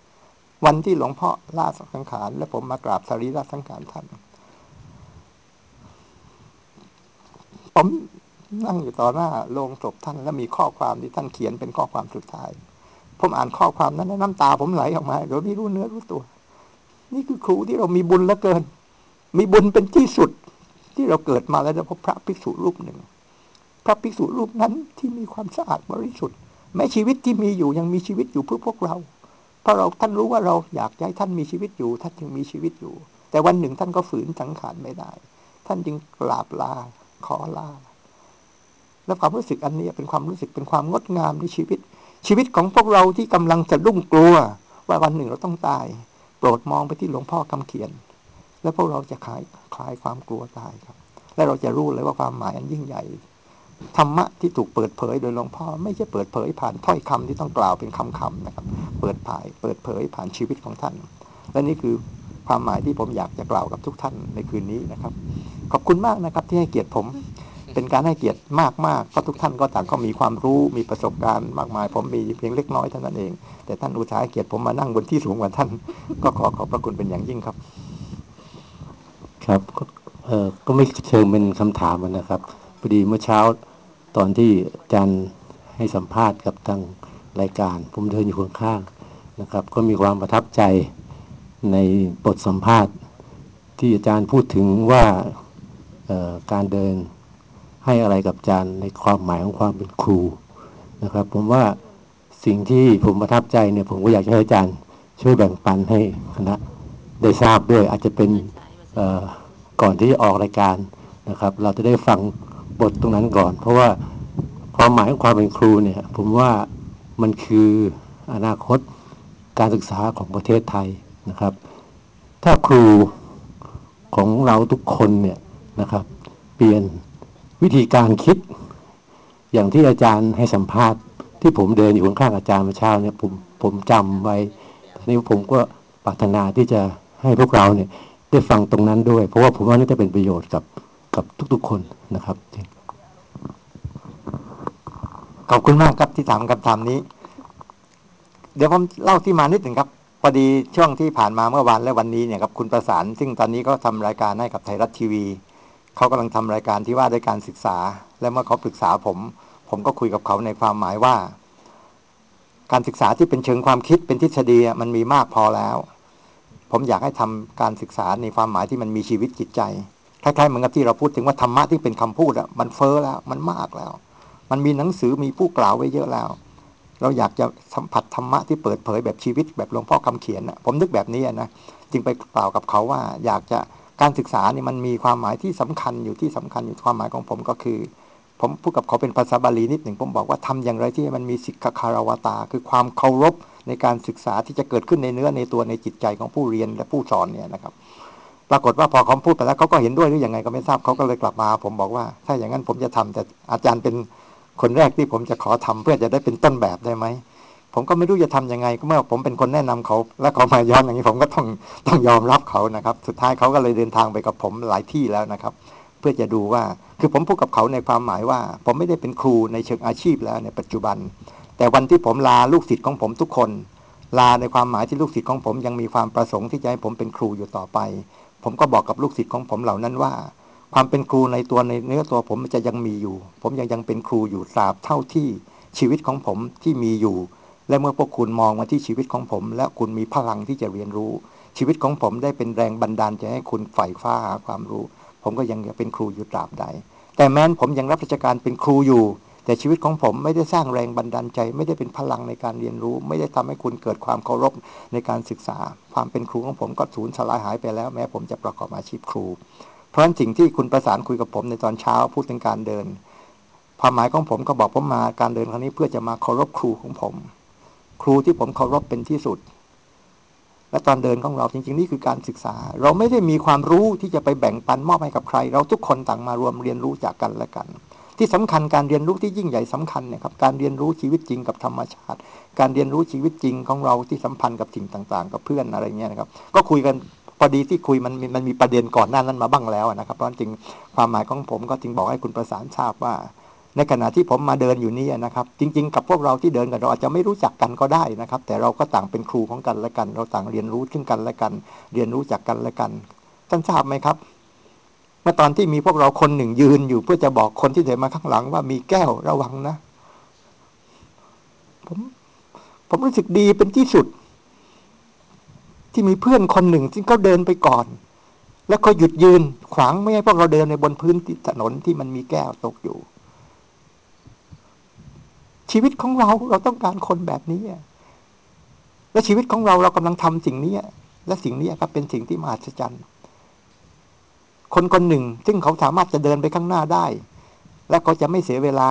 วันที่หลวงพ่อลาสังขาร และผมมากราบสรีระสังขารท่าน ผมนั่งอยู่ต่อหน้าโรงศพท่านแล้วมีข้อความที่ท่านเขียนเป็นข้อความสุดท้าย ผมอ่านข้อความนั้นแล้วน้ำตาผมไหลออกมาโดยไม่รู้เนื้อรู้ตัว นี่คือครูที่เรามีบุญเหลือเกิน มีบุญเป็นที่สุดที่เราเกิดมาแล้วพบพระภิกษุรูปหนึ่ง พระภิกษุรูปนั้นที่มีความสะอาดบริสุทธิ์แม้ชีวิตที่มีอยู่ยังมีชีวิตอยู่เพื่อพวกเรา เพราะเราท่านรู้ว่าเราอยากให้ท่านมีชีวิตอยู่ ท่านจึงมีชีวิตอยู่ แต่วันหนึ่งท่านก็ฝืนสังขารไม่ได้ ท่านจึงกราบลาขอลา แล้วความรู้สึกอันนี้เป็นความรู้สึกเป็นความงดงามในชีวิต ชีวิตของพวกเราที่กำลังจะรุ่งกลัว ว่าวันหนึ่งเราต้องตาย โปรดมองไปที่หลวงพ่อคำเขียน แล้วพวกเราจะคลายคลายความกลัวตายครับ และเราจะรู้เลยว่าความหมายอันยิ่งใหญ่ธรรมะที่ถูกเปิดเผยโดยหลวงพ่อไม่ใช่เปิดเผยผ่านถ้อยคำที่ต้องกล่าวเป็นคำๆนะครับ เปิดผายเปิดเผยผ่านชีวิตของท่าน และนี่คือความหมายที่ผมอยากจะกล่าวกับทุกท่านในคืนนี้นะครับ ขอบคุณมากนะครับที่ให้เกียรติผม เป็นการให้เกียรติมากมากเพราะทุกท่านก็ต่างก็มีความรู้มีประสบการณ์มากมาย ผมมีเพียงเล็กน้อยเท่านั้นเอง แต่ท่านอุตสาห์เกียรติผมมานั่งบนที่สูงกว่าท่าน ก็ขอขอบพระคุณเป็นอย่างยิ่งครับ ครับก็เออก็ไม่เชิงเป็นคำถามนะครับพอดีเมื่อเช้าตอนที่อาจารย์ให้สัมภาษณ์กับทางรายการ ผมเดินอยู่ข้างๆนะครับ ก็มีความประทับใจในบทสัมภาษณ์ที่อาจารย์พูดถึงว่าการเดินให้อะไรกับอาจารย์ในความหมายของความเป็นครูนะครับ ผมว่าสิ่งที่ผมประทับใจเนี่ยผมก็อยากจะให้อาจารย์ช่วยแบ่งปันให้คณะได้ทราบด้วยอาจจะเป็น ก่อนที่จะออกรายการนะครับ เราจะได้ฟังบทตรงนั้นก่อน เพราะว่าความหมายของความเป็นครูเนี่ย ผมว่ามันคืออนาคตการศึกษาของประเทศไทยนะครับ ถ้าครูของเราทุกคนเนี่ยนะครับ เปลี่ยนวิธีการคิด อย่างที่อาจารย์ให้สัมภาษณ์ที่ผมเดินอยู่ข้างๆอาจารย์เมื่อเช้าเนี่ยผมผมจำไว้ทีนี้ผมก็ปรารถนาที่จะให้พวกเราเนี่ย ได้ฟังตรงนั้นด้วย เพราะว่าผมว่านี่จะเป็นประโยชน์กับกับทุก ๆ คนนะครับขอบคุณมากครับที่ถามคำถามนี้ เดี๋ยวผมเล่าที่มานิดหนึ่งครับพอดีช่วงที่ผ่านมาเมื่อวานและวันนี้เนี่ยครับคุณประสาน ซึ่งตอนนี้ก็ทำรายการให้กับไทยรัฐทีวีเขากำลังทำรายการที่ว่าด้วยการศึกษา และเมื่อเขาปรึกษาผม ผมก็คุยกับเขาในความหมายว่า การศึกษาที่เป็นเชิงความคิดเป็นทฤษฎีมันมีมากพอแล้ว ผมอยากให้ทำการศึกษาในความหมายที่มันมีชีวิตจิตใจคล้ายๆเหมือนกับที่เราพูดถึงว่าธรรมะที่เป็นคำพูดอะมันเฟ้อแล้วมันมากแล้ว มันมีหนังสือมีผู้กล่าวไว้เยอะแล้ว เราอยากจะสัมผัสธรรมะที่เปิดเผยแบบชีวิตแบบหลวงพ่อคำเขียนนะผมนึกแบบนี้นะจึงไปกล่าวกับเขาว่า อยากจะการศึกษานี่มันมีความหมายที่สำคัญอยู่ที่สำคัญอยู่ความหมายของผมก็คือ ผมพูดกับเขาเป็นภาษาบาลีนิดหนึ่งผมบอกว่าทำอย่างไรที่มันมีสิกขคารวตา คือความเคารพ ในการศึกษาที่จะเกิดขึ้นในเนื้อในตัวในจิตใจของผู้เรียนและผู้สอนเนี่ยนะครับ ปรากฏว่าพอเขาพูดไปแล้วเขาก็เห็นด้วยหรือยังไงก็ไม่ทราบเขาก็เลยกลับมา ผมบอกว่า ถ้าอย่างนั้นผมจะทำแต่อาจารย์เป็นคนแรกที่ผมจะขอทำเพื่อจะได้เป็นต้นแบบได้ไหมผมก็ไม่รู้จะทํำยังไง ก็เมื่อผมเป็นคนแนะนำเขา แล้วเขามาย้อนอย่างนี้ผมก็ต้องต้องยอมรับเขานะครับ สุดท้ายเขาก็เลยเดินทางไปกับผมหลายที่แล้วนะครับ เพื่อจะดูว่าคือผมพูดกับเขาในความหมายว่า ผมไม่ได้เป็นครูในเชิงอาชีพแล้วในปัจจุบัน แต่วันที่ผมลาลูกศิษย์ของผมทุกคน ลาในความหมายที่ลูกศิษย์ของผมยังมีความประสงค์ที่จะให้ผมเป็นครูอยู่ต่อไป ผมก็บอกกับลูกศิษย์ของผมเหล่านั้นว่า ความเป็นครูในตัวในเนื้อตัวผมจะยังมีอยู่ ผมยังยังเป็นครูอยู่ตราบเท่าที่ชีวิตของผมที่มีอยู่ และเมื่อพวกคุณมองมาที่ชีวิตของผม และคุณมีพลังที่จะเรียนรู้ ชีวิตของผมได้เป็นแรงบันดาลใจให้คุณใฝ่ฟ้าหาความรู้ ผมก็ยังเป็นครูอยู่ตราบใด แต่แม้นผมยังรับราชการเป็นครูอยู่ แต่ชีวิตของผมไม่ได้สร้างแรงบันดาลใจ ไม่ได้เป็นพลังในการเรียนรู้ ไม่ได้ทำให้คุณเกิดความเคารพในการศึกษา ความเป็นครูของผมก็สูญสลายหายไปแล้ว แม้ผมจะประกอบอาชีพครู เพราะฉะนั้นสิ่งที่คุณประสานคุยกับผมในตอนเช้าพูดถึงการเดิน ความหมายของผมก็บอกผมมาการเดินครั้งนี้เพื่อจะมาเคารพครูของผม ครูที่ผมเคารพเป็นที่สุด และตอนเดินของเราจริง ๆ นี่คือการศึกษา เราไม่ได้มีความรู้ที่จะไปแบ่งปันมอบให้กับใคร เราทุกคนต่างมารวมเรียนรู้จากกันและกัน ที่สำคัญการเรียนรู้ที่ยิ่งใหญ่สำคัญเนี่ยครับการเรียนรู้ชีวิตจริงกับธรรมชาติ การเรียนรู้ชีวิตจริงของเราที่สัมพันธ์กับสิ่งต่าง ๆ กับเพื่อนอะไรเงี้ยนะครับ ก็คุยกันพอดีที่คุยมันมันมีประเด็นก่อนหน้านั้นมาบ้างแล้วนะครับ เพราะจริงความหมายของผมก็จึงบอกให้คุณประสานทราบว่า ในขณะที่ผมมาเดินอยู่นี่นะครับ จริง ๆ กับพวกเราที่เดินกันเราอาจจะไม่รู้จักกันก็ได้นะครับ แต่เราก็ต่างเป็นครูของกันและกัน เราต่างเรียนรู้ซึ่งกันและกัน เรียนรู้จากกันและกันท่านทราบไหมครับ เมื่อตอนที่มีพวกเราคนหนึ่งยืนอยู่ เพื่อจะบอกคนที่เดินมาข้างหลังว่ามีแก้วระวังนะ ผมผมรู้สึกดีเป็นที่สุด ที่มีเพื่อนคนหนึ่งที่เขาเดินไปก่อน แล้วเขาหยุดยืน ขวางไม่ให้พวกเราเดินในบนพื้นถนนที่มันมีแก้วตกอยู่ ชีวิตของเราเราต้องการคนแบบนี้และชีวิตของเราเรากำลังทำสิ่งนี้และสิ่งนี้ครับเป็นสิ่งที่มหัศจรรย์ คนคนหนึ่ง ซึ่งเขาสามารถจะเดินไปข้างหน้าได้ และเขาจะไม่เสียเวลา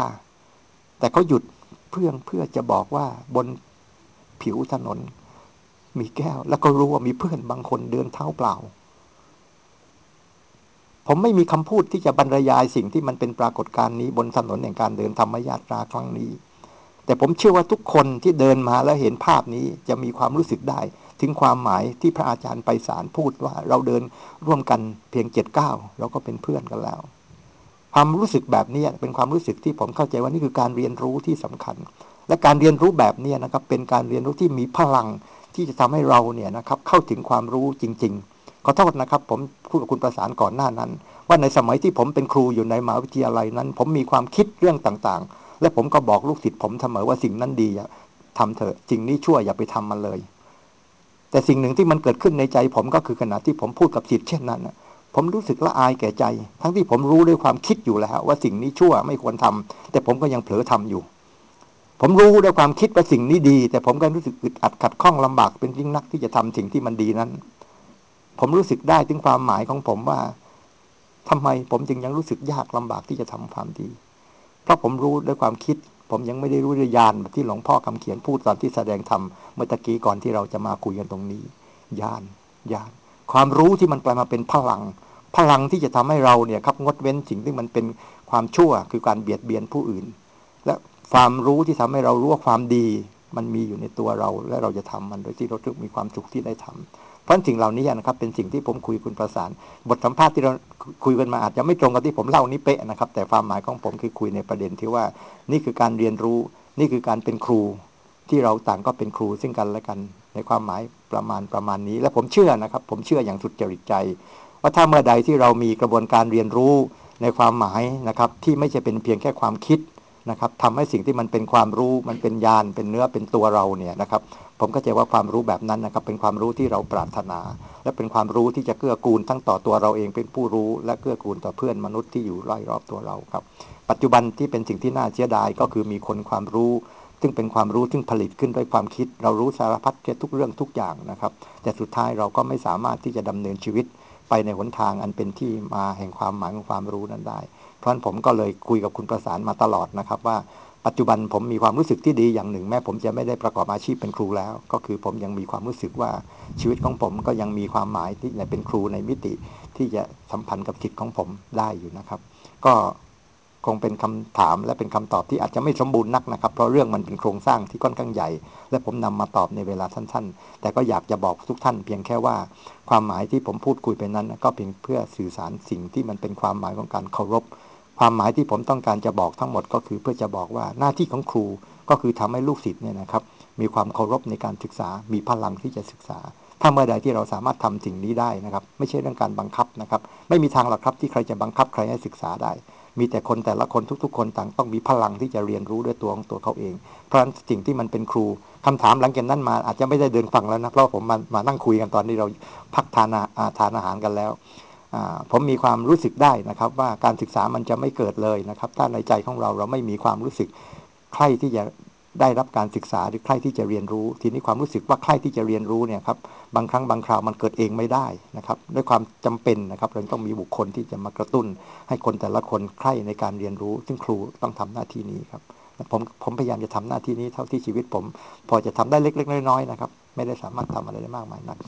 แต่เขาหยุดเพื่อเพื่อจะบอกว่าบนผิวถนน มีแก้ว แล้วก็รู้ว่ามีเพื่อนบางคนเดินเท้าเปล่า ผมไม่มีคำพูดที่จะบรรยายสิ่งที่มันเป็นปรากฏการณ์นี้ บนถนนแห่งการเดินธรรมญาตราครั้งนี้ แต่ผมเชื่อว่าทุกคนที่เดินมาแล้วเห็นภาพนี้จะมีความรู้สึกได้ ถึงความหมายที่พระอาจารย์ไปสารพูดว่าเราเดินร่วมกันเพียงเจ็ดเก้าเราก็เป็นเพื่อนกันแล้ว ความรู้สึกแบบนี้เป็นความรู้สึกที่ผมเข้าใจว่านี่คือการเรียนรู้ที่สำคัญ และการเรียนรู้แบบนี้นะครับ เป็นการเรียนรู้ที่มีพลังที่จะทำให้เราเนี่ยนะครับเข้าถึงความรู้จริง ๆ ขอโทษนะครับ ผมพูดกับคุณประสานก่อนหน้านั้น ว่าในสมัยที่ผมเป็นครูอยู่ในมหาวิทยาลัยนั้น ผมมีความคิดเรื่องต่างๆ และผมก็บอกลูกศิษย์ผมเสมอว่าสิ่งนั้นดีทำเถอะสิ่งนี้ชั่วอย่าไปทำมันเลย แต่สิ่งหนึ่งที่มันเกิดขึ้นในใจผมก็คือขณะที่ผมพูดกับศิษย์เช่นนั้นผมรู้สึกละอายแก่ใจ ทั้งที่ผมรู้ด้วยความคิดอยู่แล้ว ว่าสิ่งนี้ชั่วไม่ควรทำแต่ผมก็ยังเผลอทำอยู่ ผมรู้ด้วยความคิดว่าสิ่งนี้ดี แต่ผมก็รู้สึกอึดอัดขัดข้องลำบากเป็นยิ่งนักที่จะทำสิ่งที่มันดีนั้น ผมรู้สึกได้ถึงความหมายของผมว่าทำไมผมจึงยังรู้สึกยากลำบากที่จะทำความดี เพราะผมรู้ด้วยความคิด ผมยังไม่ได้รู้ด้วยาณที่หลวงพ่อคำเขียนพูดตอนที่แสดงธรรมเมื่อตะกี้ก่อนที่เราจะมาคุยกันตรงนี้ญาณญาณความรู้ที่มันแปมาเป็นพลัง พลังที่จะทำให้เราเนี่ยครับงดเว้นสิ่งที่มันเป็นความชั่วคือการเบียดเบียนผู้อื่น และความรู้ที่ทำให้เรารู้ว่าความดี มันมีอยู่ในตัวเรา และเราจะทำมันโดยที่เราทุกมีความสุขที่ได้ทำเพ ราะสิ่งเหล่านี้นะครับเป็นสิ่งที่ผมคุยคุณประสาน บทสัมภาษณ์ที่เราคุยกันมาอาจจะไม่ตรงกับที่ผมเล่านี้เป๊ะนะครับ แต่ความหมายของผมคือคุยในประเด็นที่ว่า นี่คือการเรียนรู้ นี่คือการเป็นครู ที่เราต่างก็เป็นครูซึ่งกันและกัน ในความหมายประมาณประมาณนี้ และผมเชื่อนะครับ ผมเชื่ออย่างสุดจริตใจ ว่าถ้าเมื่อใดที่เรามีกระบวนการเรียนรู้ในความหมายนะครับ ที่ไม่ใช่เป็นเพียงแค่ความคิด นะครับทำให้สิ่งที่มันเป็นความรู้มันเป็นญาณเป็นเนื้อเป็นตัวเราเนี่ยนะครับผมก็จะว่าความรู้แบบนั้นนะครับเป็นความรู้ที่เราปรารถนา และเป็นความรู้ที่จะเกื้อกูลทั้งต่อตัวเราเองเป็นผู้รู้ และเกื้อกูลต่อเพื่อนมนุษย์ที่อยู่รอบรอบตัวเราครับ ปัจจุบันที่เป็นสิ่งที่น่าเสียดายก็คือมีคนความรู้ ซึ่งเป็นความรู้ซึ่งผลิตขึ้นด้วยความคิด เรารู้สารพัดแค่ทุกเรื่องทุกอย่างนะครับแต่สุดท้ายเราก็ไม่สามารถที่จะดำเนินชีวิตไปในหนทางอันเป็นที่มาแห่งความหมายของความรู้นั้นได้ เพราะฉะนั้นผมก็เลยคุยกับคุณประสานมาตลอดนะครับว่าปัจจุบันผมมีความรู้สึกที่ดีอย่างหนึ่ง แม้ผมจะไม่ได้ประกอบอาชีพเป็นครูแล้ว ก็คือผมยังมีความรู้สึกว่าชีวิตของผมก็ยังมีความหมายที่จะเป็นครูในมิติ ที่จะสัมพันธ์กับจิตของผมได้อยู่นะครับ ก็คงเป็นคำถามและเป็นคำตอบที่อาจจะไม่สมบูรณ์นักนะครับ เพราะเรื่องมันเป็นโครงสร้างที่ค่อนข้างใหญ่ และผมนำมาตอบในเวลาสั้นๆ แต่ก็อยากจะบอกทุกท่าน เพียงแค่ว่าความหมายที่ผมพูดคุยไปนั้น ก็เพียงเพื่อสื่อสารสิ่งที่มันเป็นความหมายของการเคารพ ความหมายที่ผมต้องการจะบอกทั้งหมดก็คือเพื่อจะบอกว่าหน้าที่ของครูก็คือทำให้ลูกศิษย์เนี่ยนะครับ มีความเคารพในการศึกษา มีพลังที่จะศึกษา ถ้าเมื่อใดที่เราสามารถทำสิ่งนี้ได้นะครับ ไม่ใช่เรื่องการบังคับนะครับ ไม่มีทางหรอกครับที่ใครจะบังคับใครให้ศึกษาได้ มีแต่คนแต่ละคนทุก ๆ คนต่างต้องมีพลังที่จะเรียนรู้ด้วยตัวของตัวเขาเอง เพราะฉะนั้นสิ่งที่มันเป็นครูคำถามหลังจากนั้นมาอาจจะไม่ได้เดินฟังแล้วนะเพราะผมมามานั่งคุยกันตอนที่เราพักทานอาาทานอาหารกันแล้ว ผมมีความรู้สึกได้นะครับ ว่าการศึกษามันจะไม่เกิดเลยนะครับ ถ้าในใจของเราเราไม่มีความรู้สึกใคร่ที่จะได้รับการศึกษาหรือใคร่ที่จะเรียนรู้ ทีนี้ความรู้สึกว่าใคร่ที่จะเรียนรู้เนี่ยครับบางครั้งบางคราวมันเกิดเองไม่ได้นะครับ ด้วยความจำเป็นนะครับเราต้องมีบุคคลที่จะมากระตุ้น ให้คนแต่ละคนใคร่ในการเรียนรู้ ซึ่งครูต้องทำหน้าที่นี้ครับผมผมพยายามจะทำหน้าที่นี้เท่าที่ชีวิตผม พอจะทำได้เล็ก ๆ น้อยๆนะครับ ไม่ได้สามารถทำอะไรได้มากมายนัก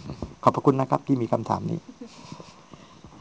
ขอบพระคุณนะครับที่มีคำถามนี้